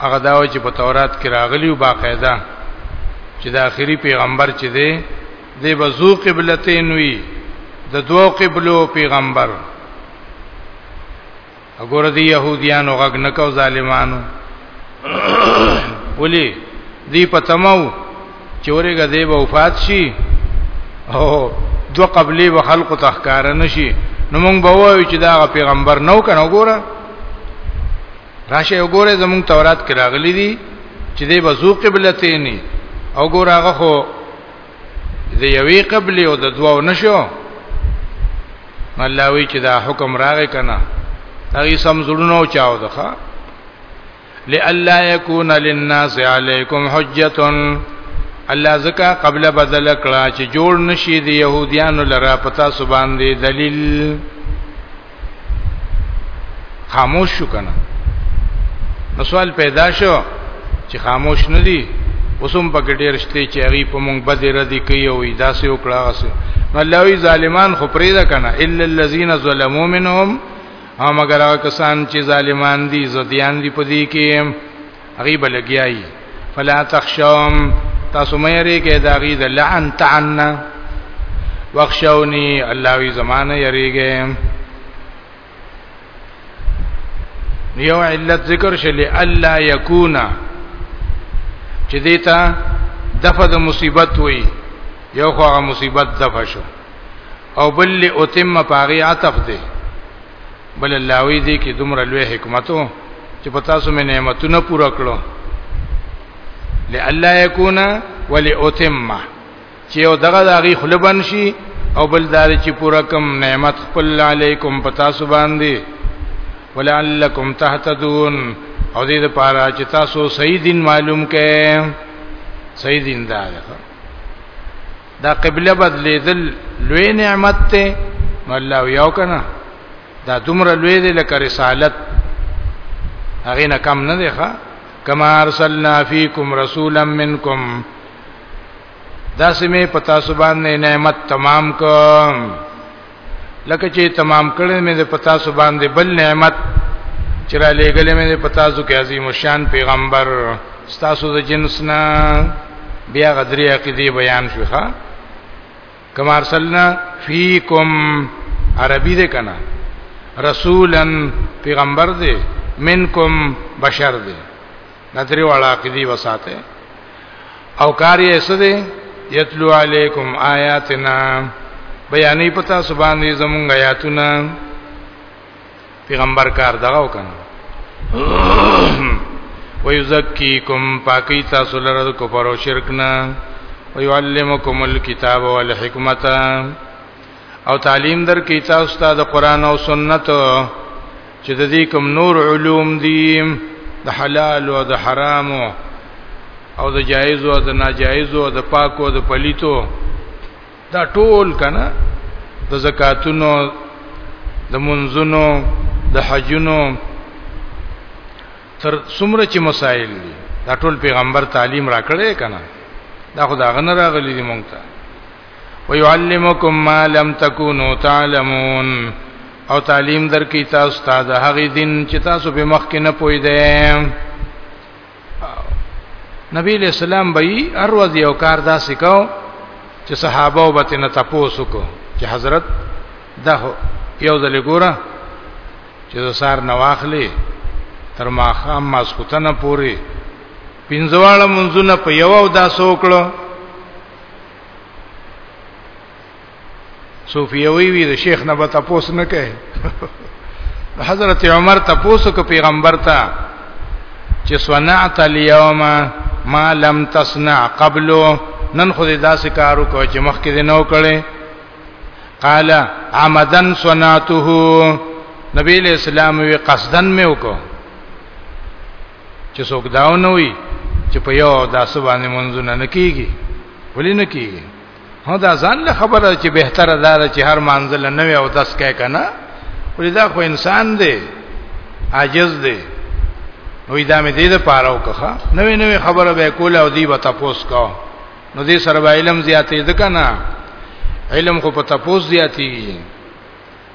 هغه دا و چې په تورات کې راغلی او باقاعده چې د اخري پیغمبر چې دی دی بزو قبلتین وی د دوو قبلو پیغمبر وګوره دی يهوديانو غږ نکاو ظالمانو ولی دی پتمو چې ورګه دی به وفات شي او دو قبلي به خلق تخکار نشي نو موږ به وایو چې دا پیغمبر نو کنه وګوره راشه وګوره زموږ تورات کې راغلي دي چې دی بزو قبلتین او ګوره هغه خو د یوې قبلې او د دوو نشو الله وی چې دا حکم راغی کنه هغه سم زړونو چاو دخه لئلا یکون للناس علیکم حجۃ الله زکا قبل بدل کړه چې جوړ نشي د يهوديانو لره پتا سبحان دي دلیل خاموش شو کنه نو سوال پیدا شو چې خاموش نه دي اوسم په کې ډېر شته چې هغه په مونږ بده ردی کوي او داسې وکړه غسه ملوي ظالمان خو پریدا کنه الا الذين ظلموا منهم هم اگر کسان چې ظالمان دي زديان دي په دې کې هغه بلګیای فلا تخشوم تاسو مې یری کې دا غي د لعن تعنا واخشوني الله وی زمانه یریږي یو علت ذکر شلی الا یکونا چې دیتا دفع د مصیبت وی یو خو هغه مصیبت دفع شو او بل اتم پاغي عطف دی بل الله وی دی کې دومره لوی حکمتو چې پتا سو مې نعمتونه پورا کړو لالا یکون ولی اتم چې یو دغه داغي خلبن شي او بل دار چې پورا کم نعمت خپل علیکم پتا سو باندې ولعلکم تهتدون او دې لپاره چې تاسو صحیح دین معلوم کړئ صحیح دین دا ده دا قبله بدلیدل لوی نعمت ته نو الله یو کنه دا دومره لوی دی لکه رسالت هغه نه کم نه دی ښا کما ارسلنا فیکم رسولا منکم دا سمې پتا سبحان نعمت تمام کوم لکه چې تمام کړل مې د پتا سو باندې بل نعمت چې را لېګلې مې د پتا سو کې عظیم شان پیغمبر ستاسو د جنس نه بیا غدری عقیده بیان شوخه کما ارسلنا فیکم عربی دې کنا رسولن پیغمبر دې منکم بشر دې نظر والا عقیده وساته او کار یې څه دی یتلو علیکم آیاتنا بیانې پتا سبحان دې زمونږ آیاتونه پیغمبر کار دغه وکنه ويزكيكم پاکی تاسو لره کو پرو شرک نه ويعلمکم الكتاب والحکمت او تعلیم در کی تاسو ته د قران او سنت چې د دې کوم نور علوم دي د حلال او د حرام او د جایز او د ناجایز او د پاک او د پلیتو دا ټول کنه د زکاتونو د منځونو د حجونو تر څومره چې مسائل دي دا ټول پیغمبر تعلیم راکړي کنه دا خدای غنه راغلي دي مونږ ته ويعلمكم ما لم تكونوا تعلمون او تعلیم درکې تاسو ته د هغې دین چې تاسو به مخ کې نه پوي دی نبی له سلام به هر ورځ یو کار دا سکاو چې صحابه وبته نه تاسو کو چې حضرت دا یو ځل ګوره چې سار نواخلې تر ما خام ماسختنه پوري پینځواله منځونه په یو او دا سوکړو صوفیوی وی د شیخ نه به تاسو نه کوي حضرت عمر تاسو کو پیغمبر ته چې صنعت اليوم ما لم تصنع قبل نن خو دې داسې کار وکړ چې مخکې دې نو کړي قال عمدن صنعته نبی علیہ السلام وی قصدن مې وکړ چې څوک داو نه وي چې په یو داس باندې منځونه نکېږي ولې نکېږي هو دا ځان له خبره چې بهتره ده چې هر منځل نه وي او داس کې کنه ولې دا خو انسان دی عاجز دی نو دا مې دې د پاره وکړه نوې نوې خبره به کوله او دی به تاسو کو نو دې سره علم زیاتې ده کنه علم خو په تاسو زیاتې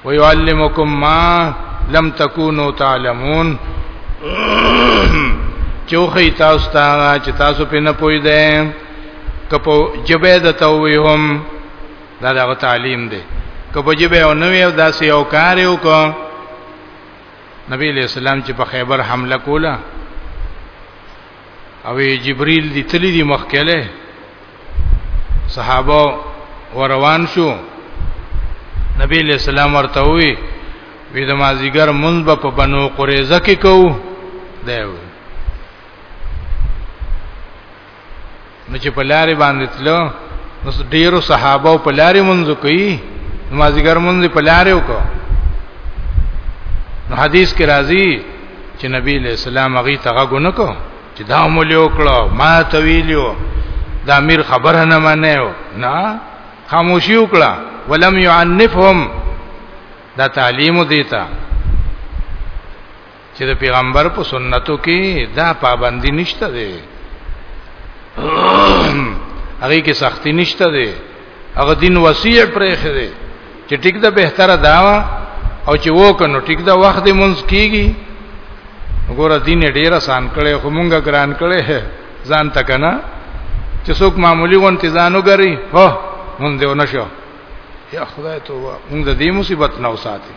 ويعلمكم ما لم تكونوا تعلمون چوخی تاسو ته چې تاسو په نه پوي دي کپو جبه د توي هم دا د تعلیم دی کپو جبه او نو یو داسې یو کار یو کو نبی علیہ السلام چې په خیبر حمله کوله او جبريل دي تللی دي مخکله صحابه وروان شو نبی له سلام ورته وی وی د مازیګر منځ په بنو قریزه کې کو دی نو چې په لارې باندې تلو نو ډیرو صحابه په لارې منځ کوي نمازګر منځ په لارې وکړو نو حدیث کې راځي چې نبی له سلام هغه ته غوونه کو چې دا مولې وکړو ما ته ویلو دا امیر خبره نه منو نه خاموشي وکړه ولم يعنفهم دا تعلیم دیتا چې د پیغمبر په سنتو کې دا پابندی نشته دی هغه کې سختی نشته دی هغه دین وسیع پرې خره چې ټیک ده بهتره دا او چې وکنو ټیک ده وخت دې مونږ کیږي وګوره دین ډیر آسان کړي خو مونږه ګران کړي ځان تکنا چې څوک معمولی غون تیزانو ګری هو مونږ دیو نشو یا خدای توبه مونږ د دې مصیبت نه وساتي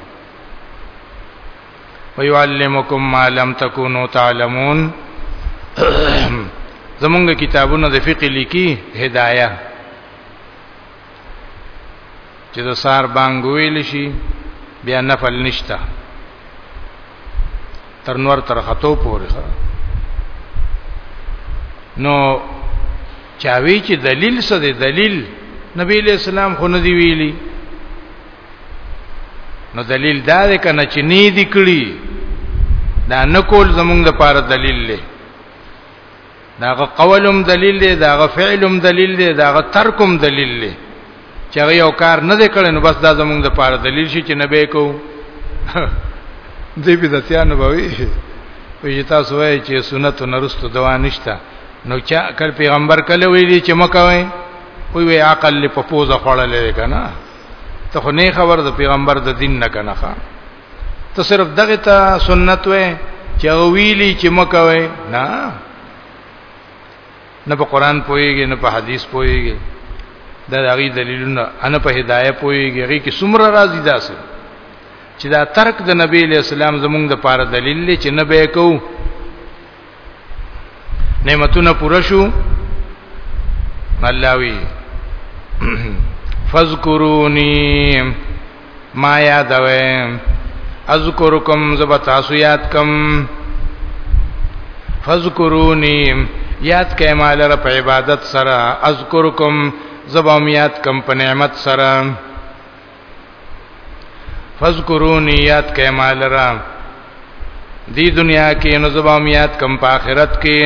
ويعلمكم ما لم تكونوا تعلمون زمونږ کتابونه د فقه لیکي هدايه چې د سار بانګ ویل شي بیا نفل نشتا تر نور تر خطو پورې نو چاوی چې دلیل څه دی دلیل نبی له اسلام خو نه دی ویلی نو دلیل دا دی کنه چې نه دی کړی دا نکول زمونږ د پاره دلیل دی داغه قولم دلیل دی داغه فعلم دلیل دی داغه ترکم دلیل دی چې هغه یو کار نه دی کړی نو بس دا زمونږ د پاره دلیل شي چې نه به کو دې به دتیانو بوي وی تاسو وایي چې سنت نرستو دوا نشتا نو چا کل پیغمبر کله ویلي چې مکوي وی وی عقل په پوزه خړلې کنه ته خو نه خبر د پیغمبر د دین نه کنه ته صرف دغه ته سنت وې چې ویلي چې مکوي نه نه په قران پويږي نه په حديث پويږي دا هغه دلیلونه ان په هدايه پويږي هغه کې څومره راضي داسې چې دا ترک د نبی له سلام زمونږ د پاره دلیل دی چې نه به کو نعمتونه پوره شو الله وی فذكروني ما یادوي اذكركم زب تاسو یاد کم فذكروني یاد کئ مال رب عبادت سره اذكركم زب هم یاد کم په نعمت سره فذكروني یاد کئ مال را دی دنیا کې نو زبام یاد کم په آخرت کې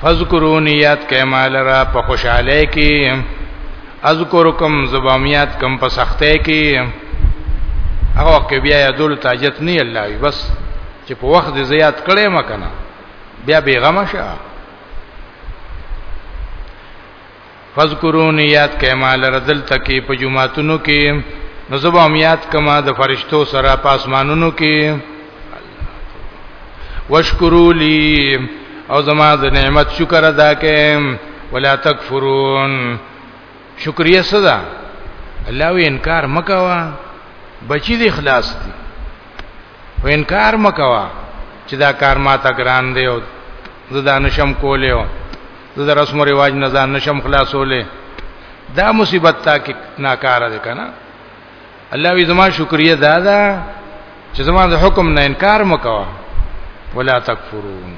فذكروني یاد کئ مال را په خوشاله کې اذکرکم زبام یاد کم په سخته کې هغه کې بیا یادول تاجت نه الله وي بس چې په وخت دې زیات کړې مکنه بیا بیغمه شه فذكروني یاد کئ ما لره دلته کې په جمعاتونو کې نو زبا هم یاد کما د فرشتو سره په اسمانونو کې واشکرو لی او زما د نعمت شکر ادا کئ ولا تکفرون شکریه صدا الله وی انکار مکوا بچی دی خلاص دی و انکار مکوا چې دا کار ما ته ګران دی او زه دا نشم کولی او زه د رسم و رواج نه ځان نشم خلاصولی دا مصیبت تا کې ناکاره ده کنه الله وی زما شکریا دا ده چې زما د حکم نه انکار مکوا ولا تکفرون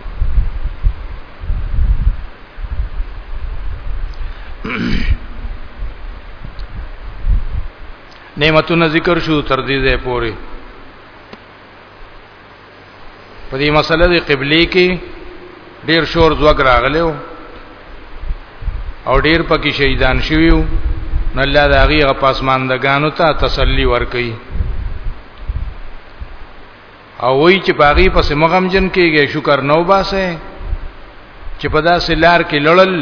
نعمتونه ذکر شو تر دې ځای پورې په دې مسله د قبله کې ډیر شور زوګ راغلو او ډیر پکې شهیدان شویو نو الله دا غي غ پاسماندګانو ته تسلی ورکړي او وای چې پاغي پس مغم جن کېږي شکر نو باسه چې په داسې لار کې لړل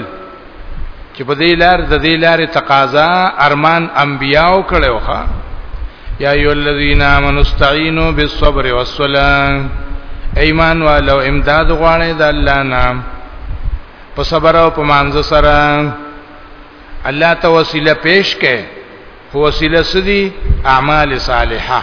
چې په دې لار د دې لارې تقاضا ارمان انبیاو کړو ښا یا ایو الذین آمنوا استعینوا بالصبر والصلاه ایمان والو امداد غواړی د الله نام په صبر او په مانځ سره الله ته وسیله پیش کړي هو وسیله سدي اعمال صالحه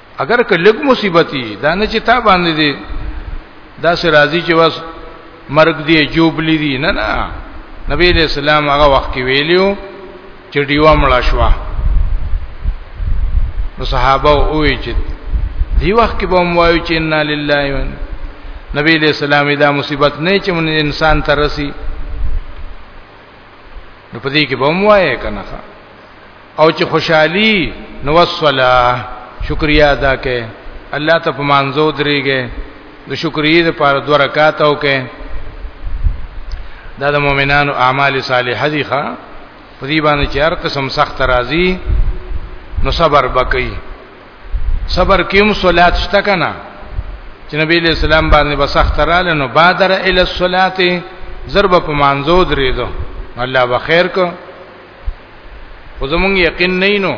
اگر که لګ مصیبتي دا نه چې تا باندې دي دا سر راضي چې بس مرګ دی جوبلی دی نه نه نبی علیہ السلام هغه وخت کې ویلیو چې دیوا مړ شو نو صحابه وې چې دی وخت کې به وایو چې ان لله و نبی علیہ السلام دا مصیبت نه چې من انسان ترسي نو په دې کې به مو وایې کنه او چې خوشحالي نو وسلا شکریا ادا کې الله ته په مانزو درېږي د شکرې لپاره دوه رکعات او کې دا د مؤمنانو اعمال صالحه دي ښا په دې باندې چې هر قسم سخت راځي نو صبر وکړي صبر کیم صلات شته کنه چې نبی له سلام باندې بسخت رااله نو بادر ال الصلات ضرب په مانزو درې دو الله بخیر کو خو زمونږ یقین نه نو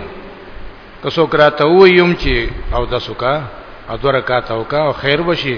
که څوک راته ویم چې او د سوکا او درکاته وکا او خیر وشي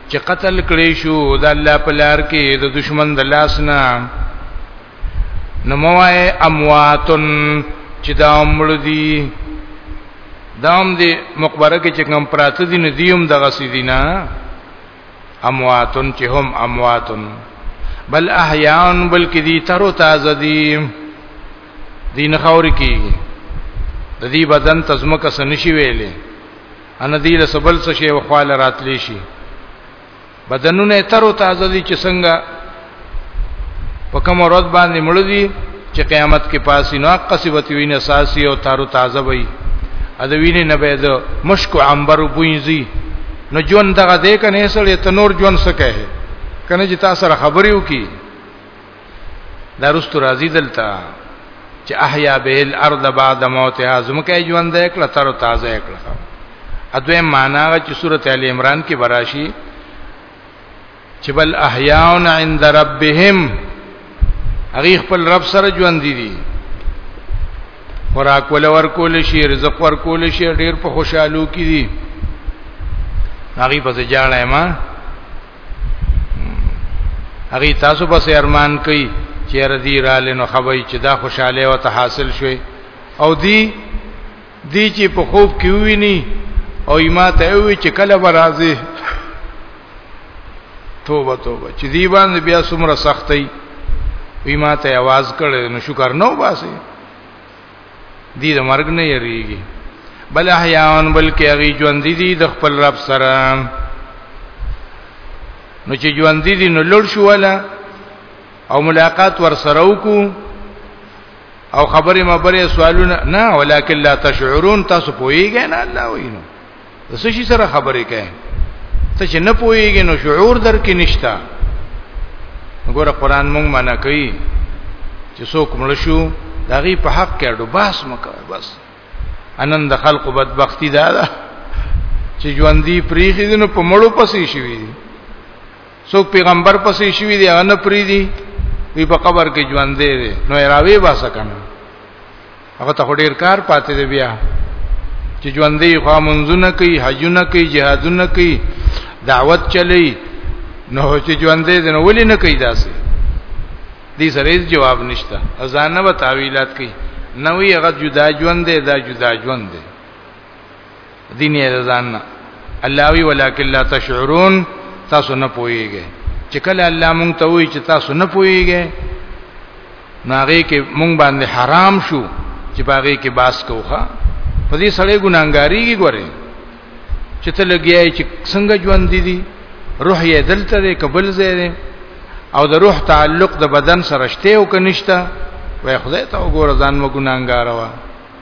چې قتل کړي شو د الله په لار کې د دشمن د لاس نه نموای امواتن چې دا مړ دي دام دی مقبره کې چې کوم پراته دي ندیم دغه سیدینا امواتن چې هم امواتن بل احیان بلکې دي تر تازه دي دین خور کیږي د دې بدن تزمکه سنشي ویلې ان دې له سبل څه شی وخواله راتلی شي بدنونه تر او تازه دي چې څنګه په کوم ورځ باندې مړ دي چې قیامت کې پاسې نو قصبت وینه اساسي او تر او تازه وي اده وینه نه به ده مشک عنبر بوینځي نو جون دغه دې کنه سره تنور جون سکه کنه چې تاسو خبرې وکي دا رستو راضی دلته چې احیا به الارض بعد موتها زمکه ژوند کړه تر تازه کړه اته معنا چې سورته ال عمران کې براشي چې بل احیاون عند ربهم هغه خپل رب سره ژوند دي خوراک ول ورکول شي رزق ورکول شي ډیر په خوشحالو کې دي هغه په ځاړه ما هغه تاسو بس ارمان کوي چې ردی را لنو خوي چې دا خوشاله او ته حاصل شوي او دی دی چې په خوب کې ویني او ایما ته وی چې کله برازي توبه توبه چې دی باندې بیا څومره سختي ایما ته आवाज کړي نو شکر نو باسي دي د مرګ نه یریږي بل احیان بلکې هغه ژوند دي د خپل رب سره نو چې ژوند دي نو لړ شو ولا او ملاقات ور سره وکړو او خبرې مبرې سوالونه نه ولکن لا تشعرون تاسو پوهیږئ نه الله وینو د څه شي سره خبرې کوي ته چې نه پويږي نو شعور درک نشتا وګوره قران مونږ منع کوي چې څوک مړ شو دغه په حق کې اډو باس مکه بس انن د خلق بدبختی دا ده چې ژوندۍ پریخي دي نو په مړو پسې شي وي څوک پیغمبر پسې شي وي ان پری دي وی په قبر کې ژوندې دي نو راوي باسه کنه هغه ته ډیر کار پاتې دی بیا چې ژوندې خوا منځونه کوي حجونه کوي جهادونه کوي دعوت چلی نو چې ژوندې دین ولې نه کوي داسې دې سره جواب نشته ازانه و تعویلات کوي نوې هغه جدا ژوندې دا جدا ژوندې دین یې ځان نه الله وی ولکن لا تشعرون تاسو نه پويږئ چې کله الله مونږ ته وی چې تاسو نه پويږئ ناغه کې مونږ باندې حرام شو چې باغې کې باس کوخه په دې سړی ګناګاری کی ګوره چې ته لګیای چې څنګه ژوند دي دي روح یې دلته دی قبل زیره او د روح تعلق د بدن سره شته او کنيشته وای خدای ته وګوره ځان مګناګاروا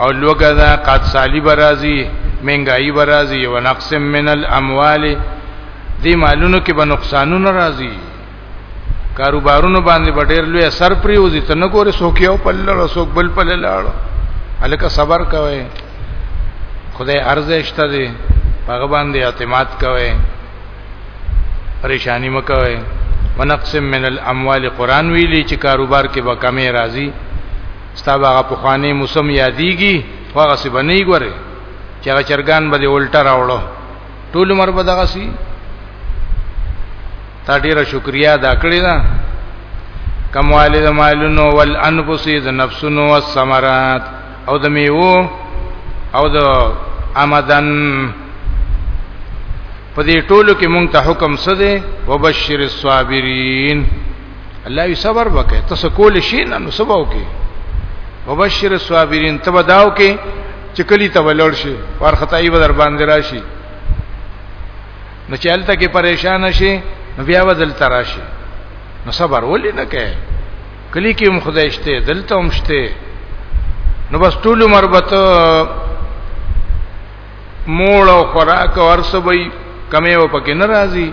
او لوګه دا قد سالی برازی منګای برازی و نقص من الاموال دی مالونو کې به نقصانونه راځي کاروبارونو باندې ډېر لوی اثر پریوزي ته نه ګوره سوکیو په لړ سوک بل په لړ الکه صبر کوي خدای ارزه شته دی هغه باندې اعتماد کوي پریشانی مکوي ونقسم من الاموال قران ویلي چې کاروبار کې به کمی راځي ستاب هغه پخوانی موسم یادېږي هغه څه بنې ګوره چې هغه چرګان به دې الټا راوړو ټول عمر به دغه سي تا ډیره شکریا ادا کړی دا کم والد مالونو والانفس ذ نفسونو والثمرات او د میوه او د آمدن په دې ټولو کې مونږ ته حکم څه دی وبشر الصابرین الله یې صبر وکړي تاسو کول شي نه نو سبا وکړي وبشر الصابرین تبا داو کې چې کلی ته ولړ شي ورختای به در باندې راشي نو چې الته کې پریشان شي نو بیا بدل تراشي نو صبر ولې نه کوي کلی کې هم خدای شته دلته هم شته نو بس ټول عمر به موړ او خوراک او ارسبې کمې و پکې ناراضي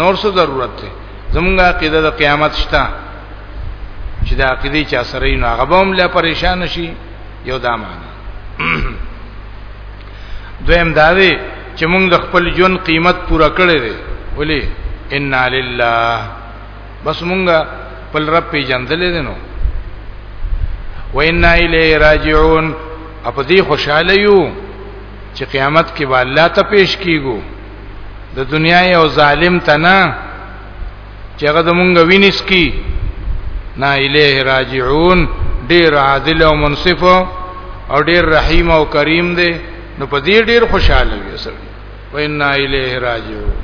نور څه ضرورت دی زمونږه عقیده د قیامت شته چې د عقیده چا سره یې نو هغه به هم لا پریشان شي یو دا معنی دویم دا دی چې موږ د خپل ژوند قیمت پوره کړی دی ولی ان لله بس موږ خپل رب پیژندلې دي نو و ان الی راجعون اپ دې خوشاله یو چې قیامت کې به الله ته پیش کیږو د دنیا یو ظالم تنا چې هغه د مونږ وینس کی نا الیه راجعون ډیر عادل او منصف او ډیر رحیم او کریم دی نو په دې ډیر خوشاله وي سره و ان الیه راجعون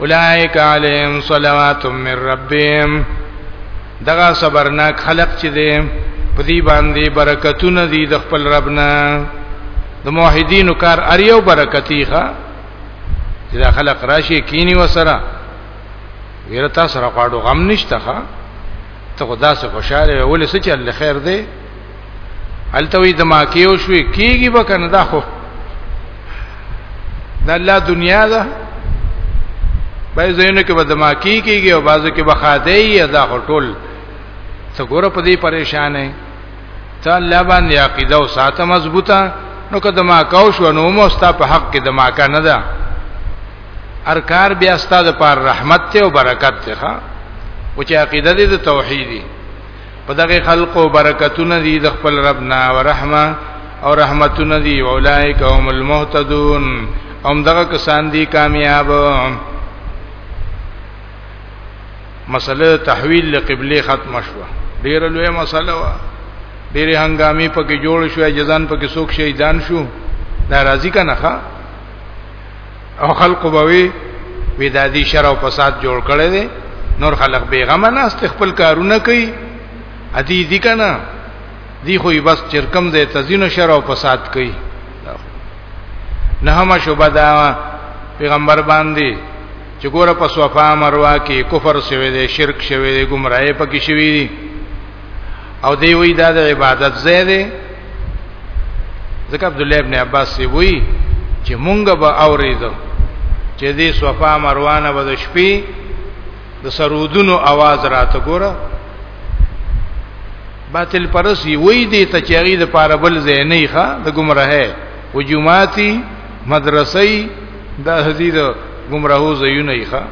اولئک علیهم صلوات من ربهم دغه صبرناک خلق چې دی په دې باندې برکتونه دي د خپل ربنا د موحدینو کار اریو برکتی ښا چې دا خلک راشي کینی وسره ویره تاسو را غواړو غم نشته ښا ته خدا سره خوشاله ولې څه چې الله خیر دی التوی دماکی او شوي کیږي به کنه دا خو دا الله دنیا ده بای زینو کې به دماکی کیږي او بازو کې به خاده یې دا ټول ته ګوره په دې پریشانې ته الله باندې عقیده او ساته مضبوطه نو که دما کاو شو نو مو ستا په حق کې دما کا نه ده ارکار بیا ستا د پر رحمت ته او برکت ته ښا او چې عقیده دې د توحیدی په دغه خلق او برکتونه دي د خپل ربنا او رحمه او رحمتونه دي اولایک هم المهتدون هم دغه کسان دي کامیاب مسله تحویل لقبله ختم شو ډیر لوی مسله وا ډیر هنګامي پکې جوړ شو جزان پکې څوک شهیدان شو دا راضی کنه ښا او خلق بوي وی د دې شر او فساد جوړ کړي دي نور خلق بیغم نه است خپل کارونه کوي ادي دي کنه دی خو بس چرکم دې تزین شر او فساد کوي نه هم شوبدا پیغمبر باندې چې ګوره په صفا مروه کې کفر شوی دی شرک شوی دی گمراهي پکې شوی دی او دی وی دا د عبادت ځای دی ځکه عبد الله ابن عباس سی وی چې مونږ به اوریدو چې دې صفا مروانه به د شپې د سرودونو आवाज راته ګوره باطل پرسی وی دې ته چېږي د پاره بل ځای نه ښه د گمراهه وجوماتي مدرسې د حدیث گمراهو زیونه یې ښا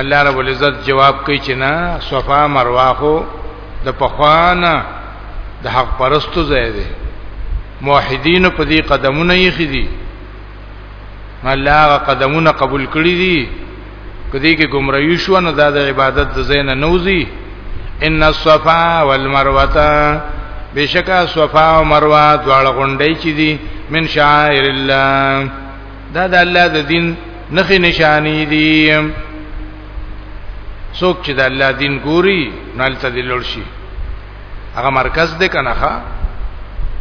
الله رب العزت جواب کوي چې نه صفا مروه خو د پخوانه د حق پرستو ځای دی موحدین په دې قدمونه یې خېدي الله قدمونه قبول کړی دي کدی کې گمراهی شو نو دا د عبادت د زین نوزی ان الصفا والمروه بشکا صفا او مروه دواړه غونډې چې دي من شاعر الله دا د الله د دین نخې نشانی دي څوک چې د الله دین ګوري نالته د لړ شي هغه مرکز دې کنه ښا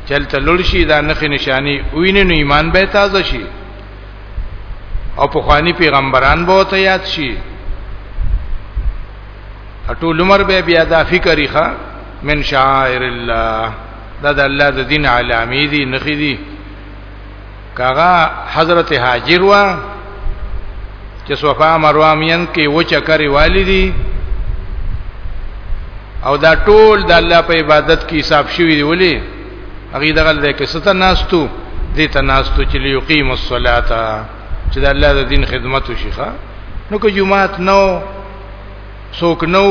چلته لړ شي دا نخې نشانی وینې نو ایمان به تازه شي او په خواني پیغمبران به ته یاد شي ټول عمر به بیا دا فکرې ښه من شاعر الله دا د الله د دین علامې دي نخې دي کاغه حضرت هاجر وا چې صفه مروه مین کې و چکرې والدي او دا ټول د الله په عبادت کې حساب شوی دی ولی هغه دغه د کسته ناستو دې ته ناستو چې ليقيم الصلاه چې د الله د دین خدمت وشيخه نو که جمعات نو څوک نو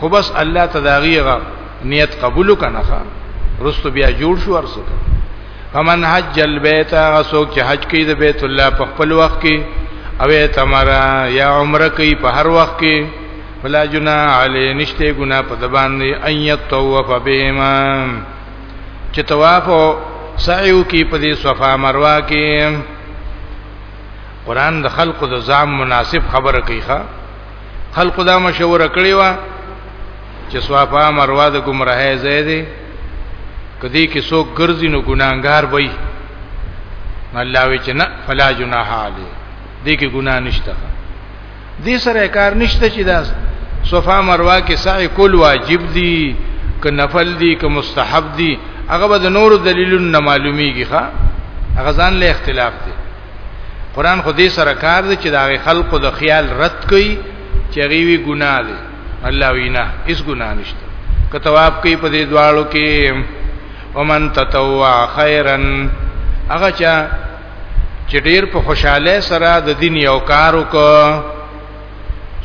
خو بس الله تداغیغه نیت قبول کنه رستو بیا جوړ شو ارسو فمن حج البيت غسوک چې حج کوي د بیت الله په خپل وخت کې او تمرا یا عمره کوي په هر وخت کې فلا جنا علی نشته ګنا په دبان دی ان یتوف بهما چې طواف او سعی وکي په دې صفا مروه کې قران د خلقو د ځام مناسب خبره کوي ښا خلقو دا مشوره کړی و چې صفا مروه د گمراهۍ ځای دی کدی کې څوک ګرځي نو ګناګار وي الله وی چې نه فلا جناح علی دې کې ګنا نشته دې سره کار نشته چې دا صفه مروه کې سعی کول واجب دي که نفل دي که مستحب دي هغه به د نور دلیلونو نه معلومیږي ښا هغه ځان له اختلاف دي قران خو دې سره کار دي چې دا خلکو د خیال رد کوي چې غیوی ګناه دي الله وینا اس ګناه نشته که تواب کوي په دې دواړو کې ومن تطوع خیرن هغه چا چې ډیر په خوشاله سره د دین یو کار وکړ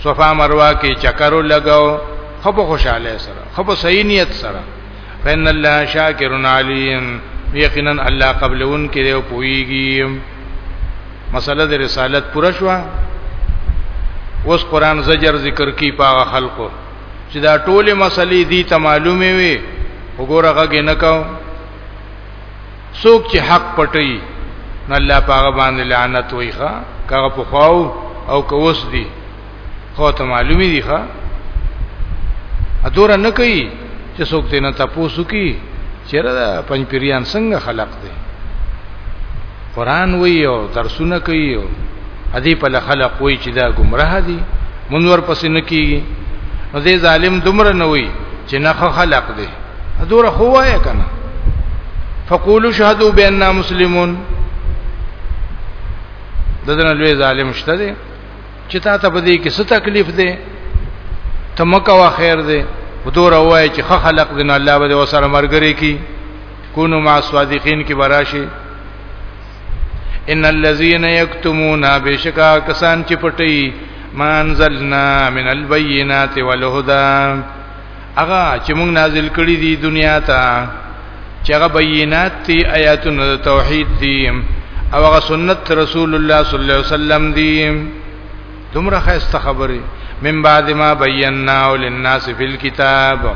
صفه مروه کې چکر لګاو خو په خوشاله سره خو په صحیح نیت سره فین الله شاکر علیم یقینا الله قبلون کې دی او پویږي مسله د رسالت پوره شو اوس قران زجر ذکر کی پاغه خلقو چې دا ټوله مسلې دي ته معلومې وي وګوره غږ نه کاو څوک چې حق پټي نو الله پاغه باندې لعنت وي ښا کغه په خواو او کوس دي خو ته معلومي دي ښا ادور نه کوي چې څوک دې نه تاسو کی چیرې پنځ پیریان څنګه خلق دي قران وی او درسونه کوي ادي په خلق وای چې دا گمراه دي مونږ ورپسې نه کیږي نو دې ظالم دومره نه وای چې نه خلق دي ادوره خو وای کنه فقولوا شهدوا باننا مسلمون ددن لوی ظالم شته دي چې تا ته بده کې څه تکلیف دي ته مکه وا خیر دي ودور وای چې خلق دین الله به وسره مرګري کی کونو ما صادقین کی براشي ان الذين يكتمون بشکا کسان چې پټي مانزلنا من البينات والهدى هغه چې موږ نازل کړی دی دنیا ته چې هغه بینات دي آیاتونه د توحید دي او هغه سنت رسول الله صلی الله علیه وسلم دي دومره خسته خبره من بعد ما بیننا للناس فی الكتاب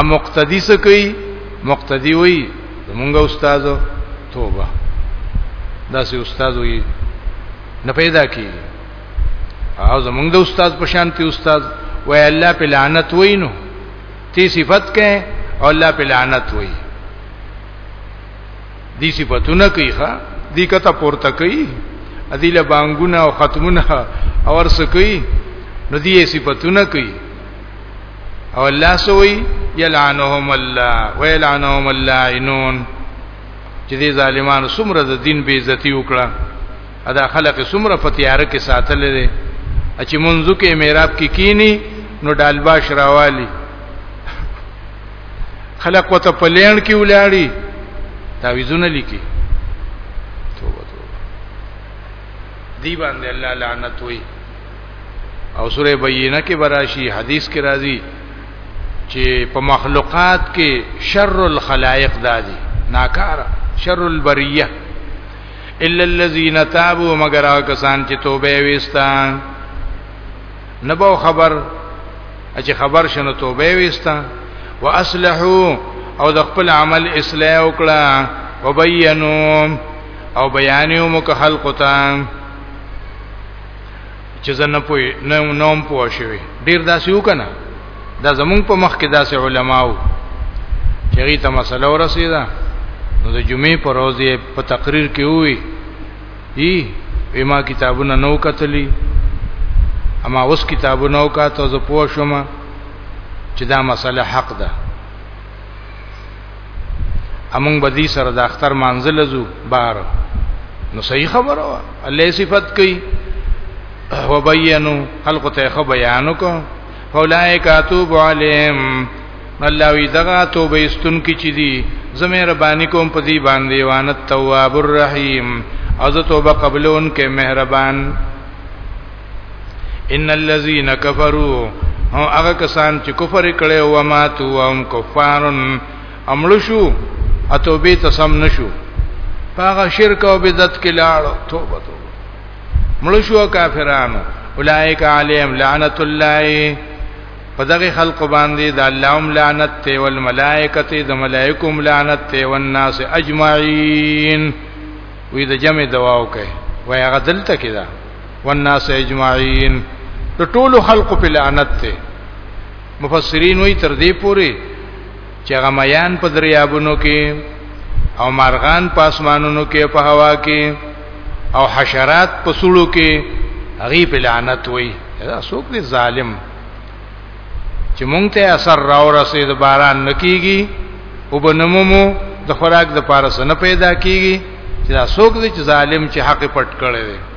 ا مقتدی څه کوي مقتدی وي زمونږ استاد توبه دا سي استاد وي نه پیدا کی او زمونږ د استاد په شانتي استاد وای الله په لعنت وینو تی صفت کې او الله په لعنت وای دي صفاتونه کوي ښا دي کته پورته کوي ادي له بانګونه او ختمونه او ورس کوي نو دي صفاتونه کوي او الله سوی یلعنهم الله ویلعنهم اللعینون چې دې ظالمانو څومره د دین بی عزتی وکړه ادا خلق څومره په تیار کې ساتل دي چې منځو کې میراب کې کینی نو ډالباش راوالی خلق وته پلین کې ولاړی تعویذونه لیکي توبه توبه دی باندې الله لعنت وی او سوره بینه کې براشي حدیث کې راځي چې په مخلوقات کې شر الخلائق دادي ناکاره شر البریه الا الذين تابوا مگر هغه کسان چې توبه وستا نبو خبر چې خبر شنو توبه وستا واصلحوا او د خپل عمل اصلاح وکړه وبینوا او بیانیو مک خلقتان چې زنه پوي نه نوم پوه شوی ډیر داسې وکنه دا زمونږ په مخ کې داسې علماو چې غي ته مسله ورسیدا نو د جمعې پر ورځ په تقریر کې وی ای ایما کتابونه نو کتلی اما اوس کتابونه او کا ته زه پوه شوم چې دا مسله حق ده امون بدی سره د اختر منزل زو بار نو صحیح خبره وا الله صفات کوي وبینو خلق ته خو بیانو کو فولائک اتوب علیم الله وی دغه توبه استون کی چي دي زمه ربانی کوم په دې باندې وانت تواب الرحیم از توبه قبلون کې مهربان ان الذين كفروا او هغه کسان چې کفر کړي او ماتو او هم کفارن عمل شو اتو به تسم نشو هغه شرک او بدعت کې لاړ توبه توبه مړ شو کافرانو اولائک علیهم لعنت الله پدغه خلق باندې د اللهم لعنت ته ول ملائکته د ملائکوم لعنت ته ول ناس اجمعین وې د جمع دواو کوي وای هغه دلته کې دا والناس اجمعين د ټولو خلقو په لعنت ته مفسرین وی تر دې پوري چې هغه میان په دریابونو کې او مارغان په اسمانونو کې په هوا کې او حشرات په سړو کې هغه په لعنت وی دا څوک دی ظالم چې مونږ ته اثر راو رسید باران نکیږي او بنمومو د خوراک د پارس نه پیدا کیږي چې دا څوک دی چې ظالم چې حق پټ کړي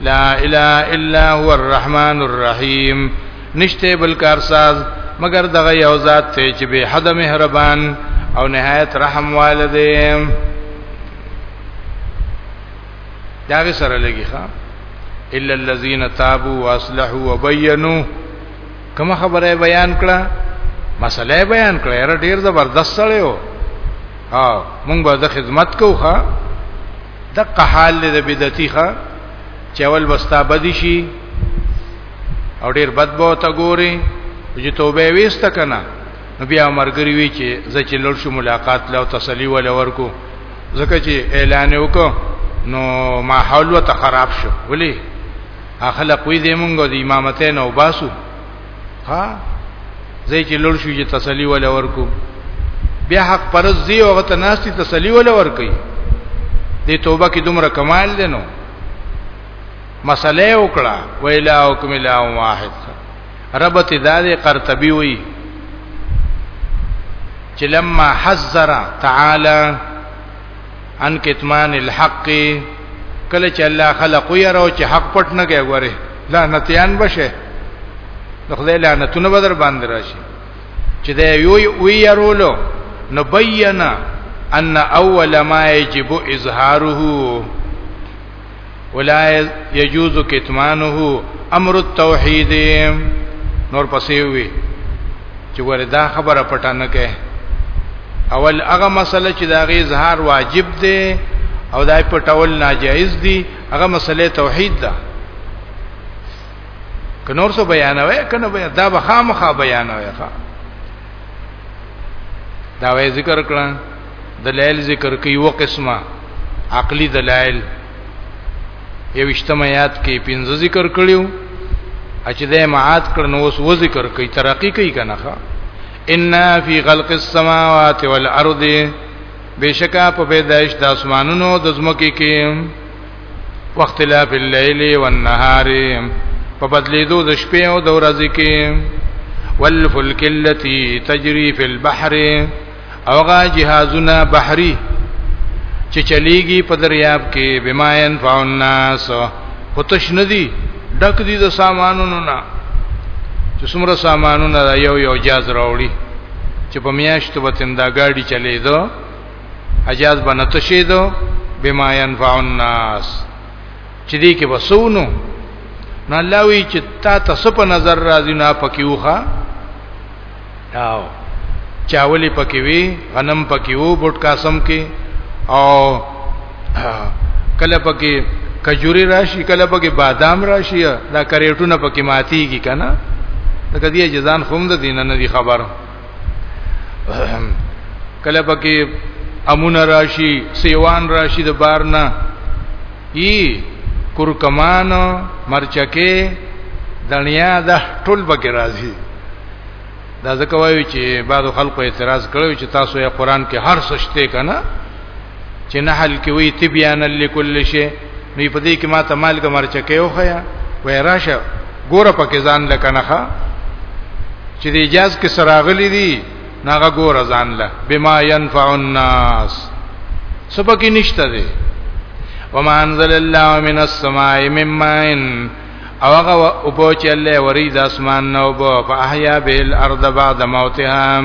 لا اله الا هو الرحمن الرحیم نشته بل کارساز مگر دغه یو ذات ته چې به حد مهربان او نهایت رحم والدین دا غي سره لګي ښا الا الذين تابوا واصلحوا وبينوا کما خبره بیان کړه مسله بیان کړه هر ډیر زبردست سره یو ها مونږ به د خدمت کوو ښا دغه حال دې د بدعتي ښا چې اول وستا بدی شي او ډیر بد بو ته ګوري چې توبه وېست کنه نو بیا مرګري وی چې زچې لور شو ملاقات له تسلی ول ورکو زکه چې اعلان وکړو نو ماحول وت خراب شو ولی اخلاق وی دې مونږ د امامتین او باسو ها زه چې لړ شو چې تسلی ولا ورکو بیا حق پرز دی او غته ناشتي تسلی ولا ورکي دې توبه کې دومره کمال دی نو مسله وکړه ویلا او کوم لا واحد رب ته دادې قرطبي وي چې لما حذر تعالی ان کتمان الحق کله چې الله خلق یې راو چې حق پټ نه کوي غره لعنتيان بشه د خدای لعنتونه بدر باندې راشي چې دا یو وی يرولو نو بینا ان اول ما یجب اظهاره ولا يجوز کتمانه امر التوحید نور پسې وي چې ګوره دا خبره پټه نه کې اول هغه مسله چې دا غي اظهار واجب دی او دا پټول ناجایز دی هغه مسله توحید ده که نور څه بیانوي کنه بیا دا به خامخا بیانوي ښا دا وې ذکر کړه دلایل ذکر کوي و قسمه عقلی دلایل یو اجتماعات کې پنځه ذکر کړیو اچ دې معاد کړ نو اوس و ذکر کوي ترقی کوي کنه ان فی خلق السماوات والارض بشکا په پیدائش د اسمانونو د زمکه کې واختلاف الليل والنهار په بدلیدو د شپې او د ورځې کې والفلک التي تجري في البحر اوغه جهازونه بحري چې چلیږي په دریاب کې بما ينفع الناس پتش ندي ډک دي د سامانونو نه چې څومره سامانونه یو یو جاز راوړي چې په میاشتو به تندا ګاډي چلیدو اجاز بنت شیدو بما ينفع الناس چې دې کې وسونو نو الله وی چې تا تاسو په نظر راځي نه پکې وخه او چاولې پکې وی غنم پکې وو بوټ قسم کې او کله پکې کجوري راشي کله پکې بادام راشي دا کریټونه پکې ماتيږي کنه دا کدی جزان خوم د دینه نه دی خبره کله پکې امون راشي سیوان راشي د بارنا ای کورکمان مرچکه دنیا د ټول پکې راځي دا ځکه وایي چې بعض خلکو اعتراض کړو چې تاسو یې قران کې هر څه شته کنه چې نحل کې وی تبیان لكل شی نو په دې کې ما ته مال کا مرچ کې وخیا وای راشه ګوره پکې ځان لکنخه چې د اجاز کې سراغلی دي ناغه ګوره ځان له بما ينفع الناس سبکه نشته دي وما انزل الله من السماء من ماء او هغه او په چې الله وري د اسمان نو په فاحیا به الارض بعد موتها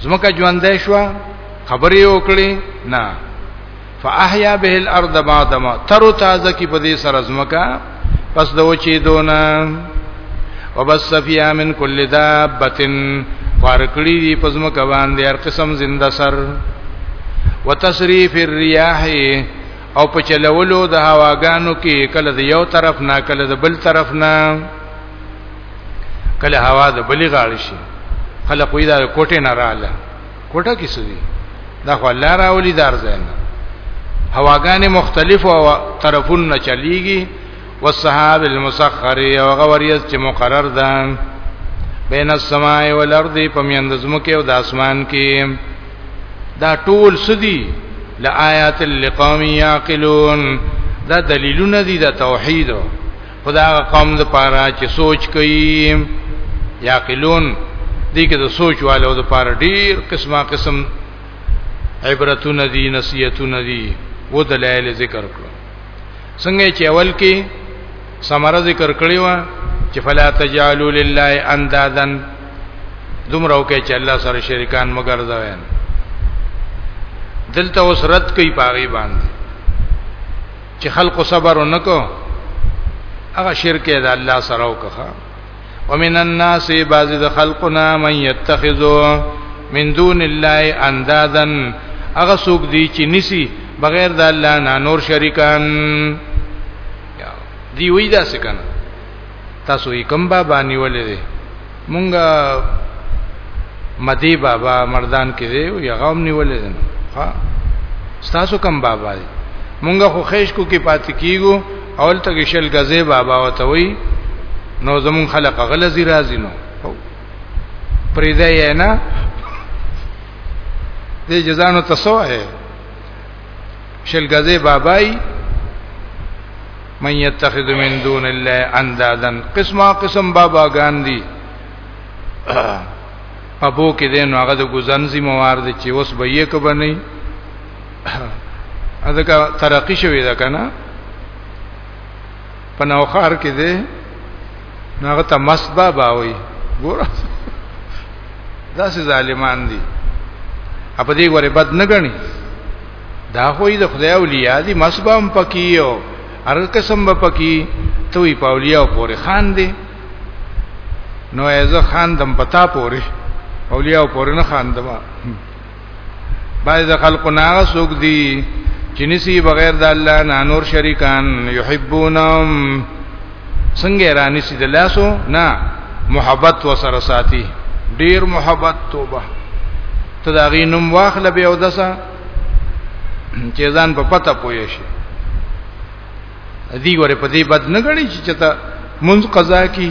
زمکه ژوندې شو خبرې وکړي نه فاحیا به الارض بعد ما تر تازه کی په دې سره زمکا پس د وچی دونه وبس فیها من کل دابتن فارکړی دی پس مکه باندې هر قسم زنده سر وتصریف الرياح او په چلولو د هواګانو کې کله د یو طرف نه کله د بل طرف نه کله هوا د بلی غاړي شي خلک وې دا کوټه نه رااله کوټه کې سوي دا خو الله راولي دار زین هواګانې مختلف او طرفون نه چلیږي والسحاب المسخر او غوریز چې مقرر ده بین السماء والارض پمیند زمکه او د اسمان کې دا ټول سدي لآیات لقوم یعقلون دا دلیلونه دي د توحید خدا قوم د پاره چې سوچ کوي یا قلون دې کې د سوچ والو د پاره ډیر قسمه قسم عبرتونه دي نصیحتونه دي و دلایل ذکر کړو څنګه چې اول کې سمره ذکر کړی و چې فلا تجعلوا لله اندادا دومره وکړي چې الله سره شریکان مګر ځوین دلته اوس رد کوي پاغي باندې چې خلق صبر ونکو هغه شرک دی الله سره وکړه ومن الناس بعض خلقنا من يتخذو من دون الله اندادا هغه څوک دی چې نسی بغیر د الله نه نور شریکان دی وی دا څه کنه تاسو یې کوم بابا نیولې دي مونږه مدی بابا مردان کې دی یو غوم نیولې دي ها تاسو کوم بابا دي مونږه خو خیش کو کې پات کیګو اول ته شل غزه بابا وتوي نو زمون خلق غلزی راځي نو پریدا یې نه دې جزانو تسو ہے شلګزه بابای من یتخذ من دون الله اندادن قسمه قسم بابا ګاندی ابو کې دین هغه د ګزن زموار دي چې اوس به یې کبه نه ازکه ترقی شوی دا کنه په نوخار کې دی ناغه ته مسبا باوي ګور دا سه ظالمان دي اپ دې غره بد نه غني دا خو دې خدای اولیاء دي مسبا هم پکيو هر قسم به پکی ته وی پاولیا پورې خان دی نو ایزه خان دم پتا پورې اولیا پورې نه خان دما باید خلق ناغه سوق دی چې نسی بغیر د الله نه نور شریکان یحبونهم څنګه رانی سي د لاسو نه محبت وسره ساتي ډیر محبت توبه ته دا غي نوم واخل به او دسه چې ځان په پته پوي شي دی ګوره په دې بد نه غړي چې چته منځ قضا کی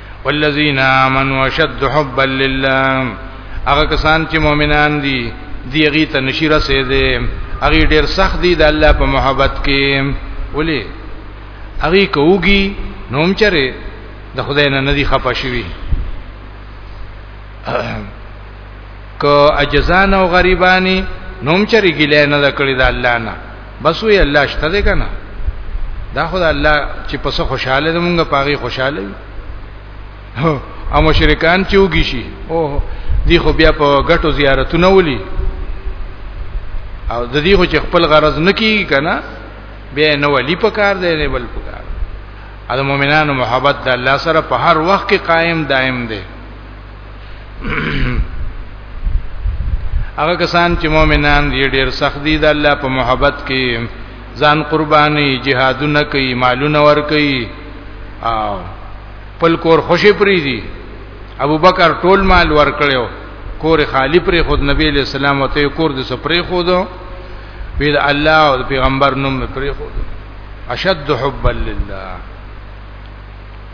والذین آمنوا شد حبا لله هغه کسان چې مؤمنان دي دی هغه ته نشي رسیدي هغه ډیر سخت دي د الله په محبت کې ولي هغه کوږي نوم چره د خدای نه ندي خپه شوی که اجزان او غریبانی نوم چره ګیله نه کړی د الله نه بس وی الله شته ده کنه دا خدای الله چې پس خوشاله ده مونږه پاغي خوشاله یو او مشرکان چې وګی شي او دی خو بیا په غټو زیارتونه ولي او د دې خو چې خپل غرض نکی کنه بیا نو ولي په کار دی نه بل په کار د مؤمنانو محبت د الله سره په هر وخت کې قائم دائم دی هغه کسان چې مؤمنان دي ډېر سخت دي د الله په محبت کې ځان قرباني جهادونه کوي مالونه ور کوي او پل کور خوشي پری دي ابو بکر ټول مال ور کړو کور خالی پر خود نبی له سلام او ته کور د سپری خود وی د الله او پیغمبر نوم پر خود اشد حب لله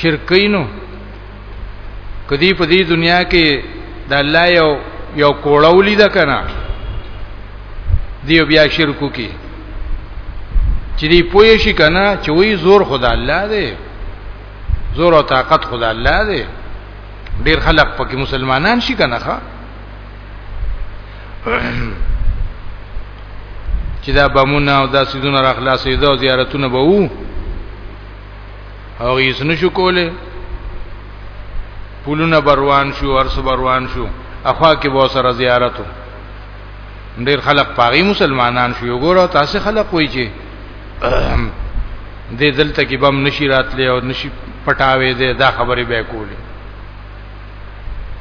شرک کینو کدی په دې دنیا کې د الله یو یو کوړولی ده کنه دی بیا شرکو کې چې دی پوه شي کنه چې وی زور خدا الله دی زور او طاقت خدا الله دی ډیر خلک پکې مسلمانان شي کنه ښا چې دا بمونه او دا سیدونه را خلاصې دا زیارتونه به وو هغه یې سنشو کوله پولونه بروان شو ارس بروان شو اخوا کې به سره زیارت ډیر خلک پاغي مسلمانان شو یو ګوره تاسو خلک وای چې دې دلته کې بم نشی راتلې او نشی پټاوي دې دا خبرې به کولې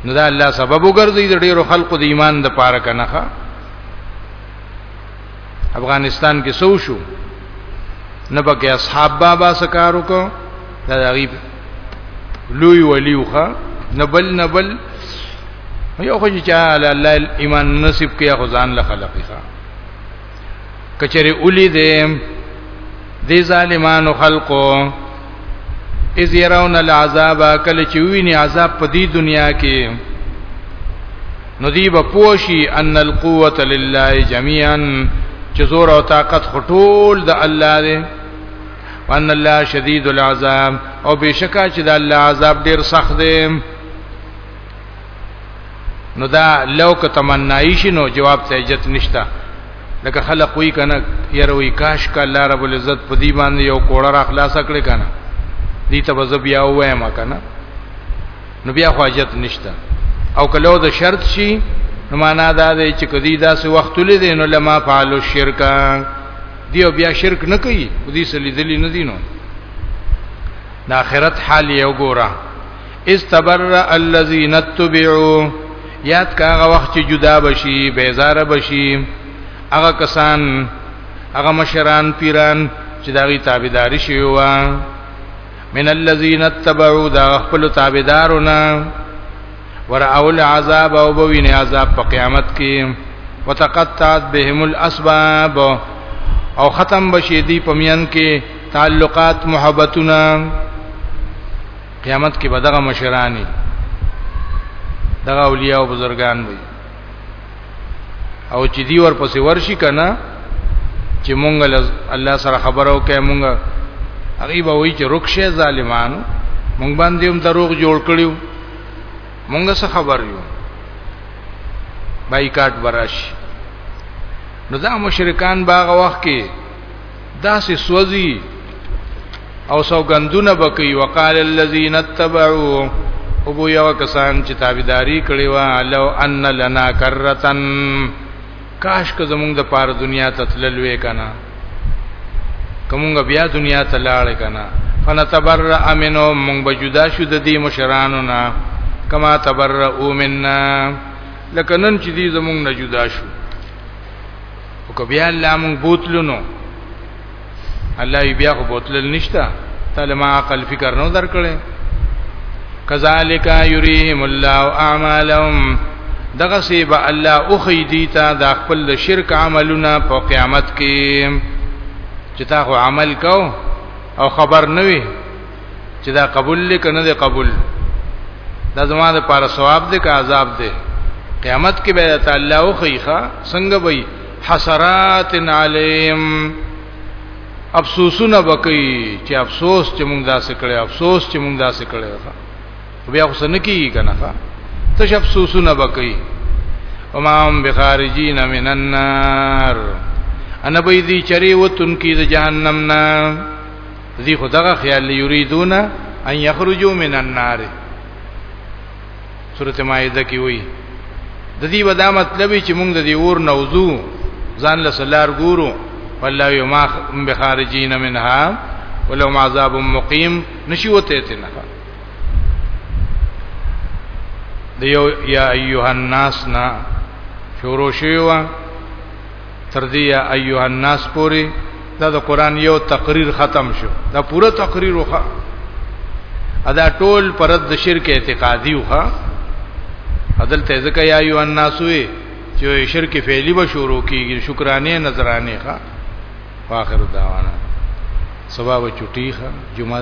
نو دا الله سبب وګرځي د ډیرو خلکو د ایمان د پاره کنه افغانستان کې سو شو نه پکې اصحاب بابا سکارو کو دا غیب لوی ولیوخه نبل نبل یو خو چې الله ایمان نصیب کې خو ځان له خلقې ښه کچره اولی دې دې ظالمانو خلقو اذ يرون العذاب کله چې ویني عذاب په دې دنیا کې نو دی به پوشي ان القوه لله جميعا چې زور او طاقت خټول د الله دی وان الله شدید العذاب او بشکا چې د الله عذاب ډیر سخت دی نو دا لو که تمنای شي نو جواب ته عزت نشتا لکه خلق وی کنه یره وی کاش کا الله رب العزت په دې باندې یو کوړه را خلاص کړي کنه دې ته به بیا وایم کنه نو بیا خو عزت نشتا او کلو د شرط شي نو معنا دا دی چې کدی داسې وخت لیدې نو لما فعلوا الشرک دیو بیا شرک نه کوي دې سلی دلی نه دینو د آخرت حال یو ګوره استبرأ الذين اتبعوا یاد کا هغه وخت چې جدا بشي بیزار بشي هغه کسان هغه مشران پیران چې داغي تابعداري شي وا من الذين اتبعوا دا خپل تابعدارونه ورأوا العذاب او بوین عذاب په قیامت کې وتقطعت بهم الاسباب او ختم بشي دی پمین کې تعلقات محبتونه قیامت کې بدغه مشرانی دغه اولیاء او بزرگان وي او چې دی ور پسې ورشي کنه چې مونږ الله سره خبرو کې مونږ هغه به وایي چې رخصه ظالمانو مونږ باندې هم دروغ جوړ کړیو مونږ څه خبر یو بایکاټ براش نو دا مشرکان باغ وخت کې داسې سوځي او سوګندونه بکی وقال الذين اتبعوا ابو یو کسان چې تابعداري کړي وا لو ان لنا کرتن کاش که زمونږ د پاره دنیا ته تللوې کنه کومه بیا دنیا ته لاړ کنه فنتبرأ منهم مونږ به جدا شو د دې مشرانو نه کما تبرأوا منا لکه نن چې دې زمونږ نه جدا شو او که بیا الله مونږ بوتلونو الله بیا خو بوتل نشتا تعالی ما عقل فکر نو درکړي کذالک یریهم الله اعمالهم دغه سی به الله او خیدیتا د خپل شرک عملونه په قیامت کې چې تا خو عمل کو او خبر نه وي چې دا قبول لیک نه دی قبول دا زما د پاره ثواب دی که عذاب دی قیامت کې به تعالی او خیخه څنګه وي حسرات علیم افسوسونه بکی چې افسوس چې مونږ داسې کړی افسوس چې مونږ داسې کړی بیا خو سن کیږي کنه ښا تش افسوسونه بکی وما هم بخارجین من النار انا بیدی چری وتن کی د جهنم نا ذی خدغه خیال یریدون ان یخرجوا من النار سورته مائده کې وایي د دې ودا مطلب چې موږ د دې اور نوزو ځان له سلار ګورو والله یما بخارجین منها ولو عذاب مقیم نشي وته تنه د یو یا ایها الناس نا شروع شوی تر دې یا ایها الناس پوری دا د قران یو تقریر ختم شو دا پوره تقریر وخه ادا ټول پرد د شرک اعتقادي وخه عدل ته ځکه یا ایو الناس وی چې شرک فعلی به شروع کیږي شکرانه نظرانه ښه واخر دعوانا سبا و چټی ښه جمعه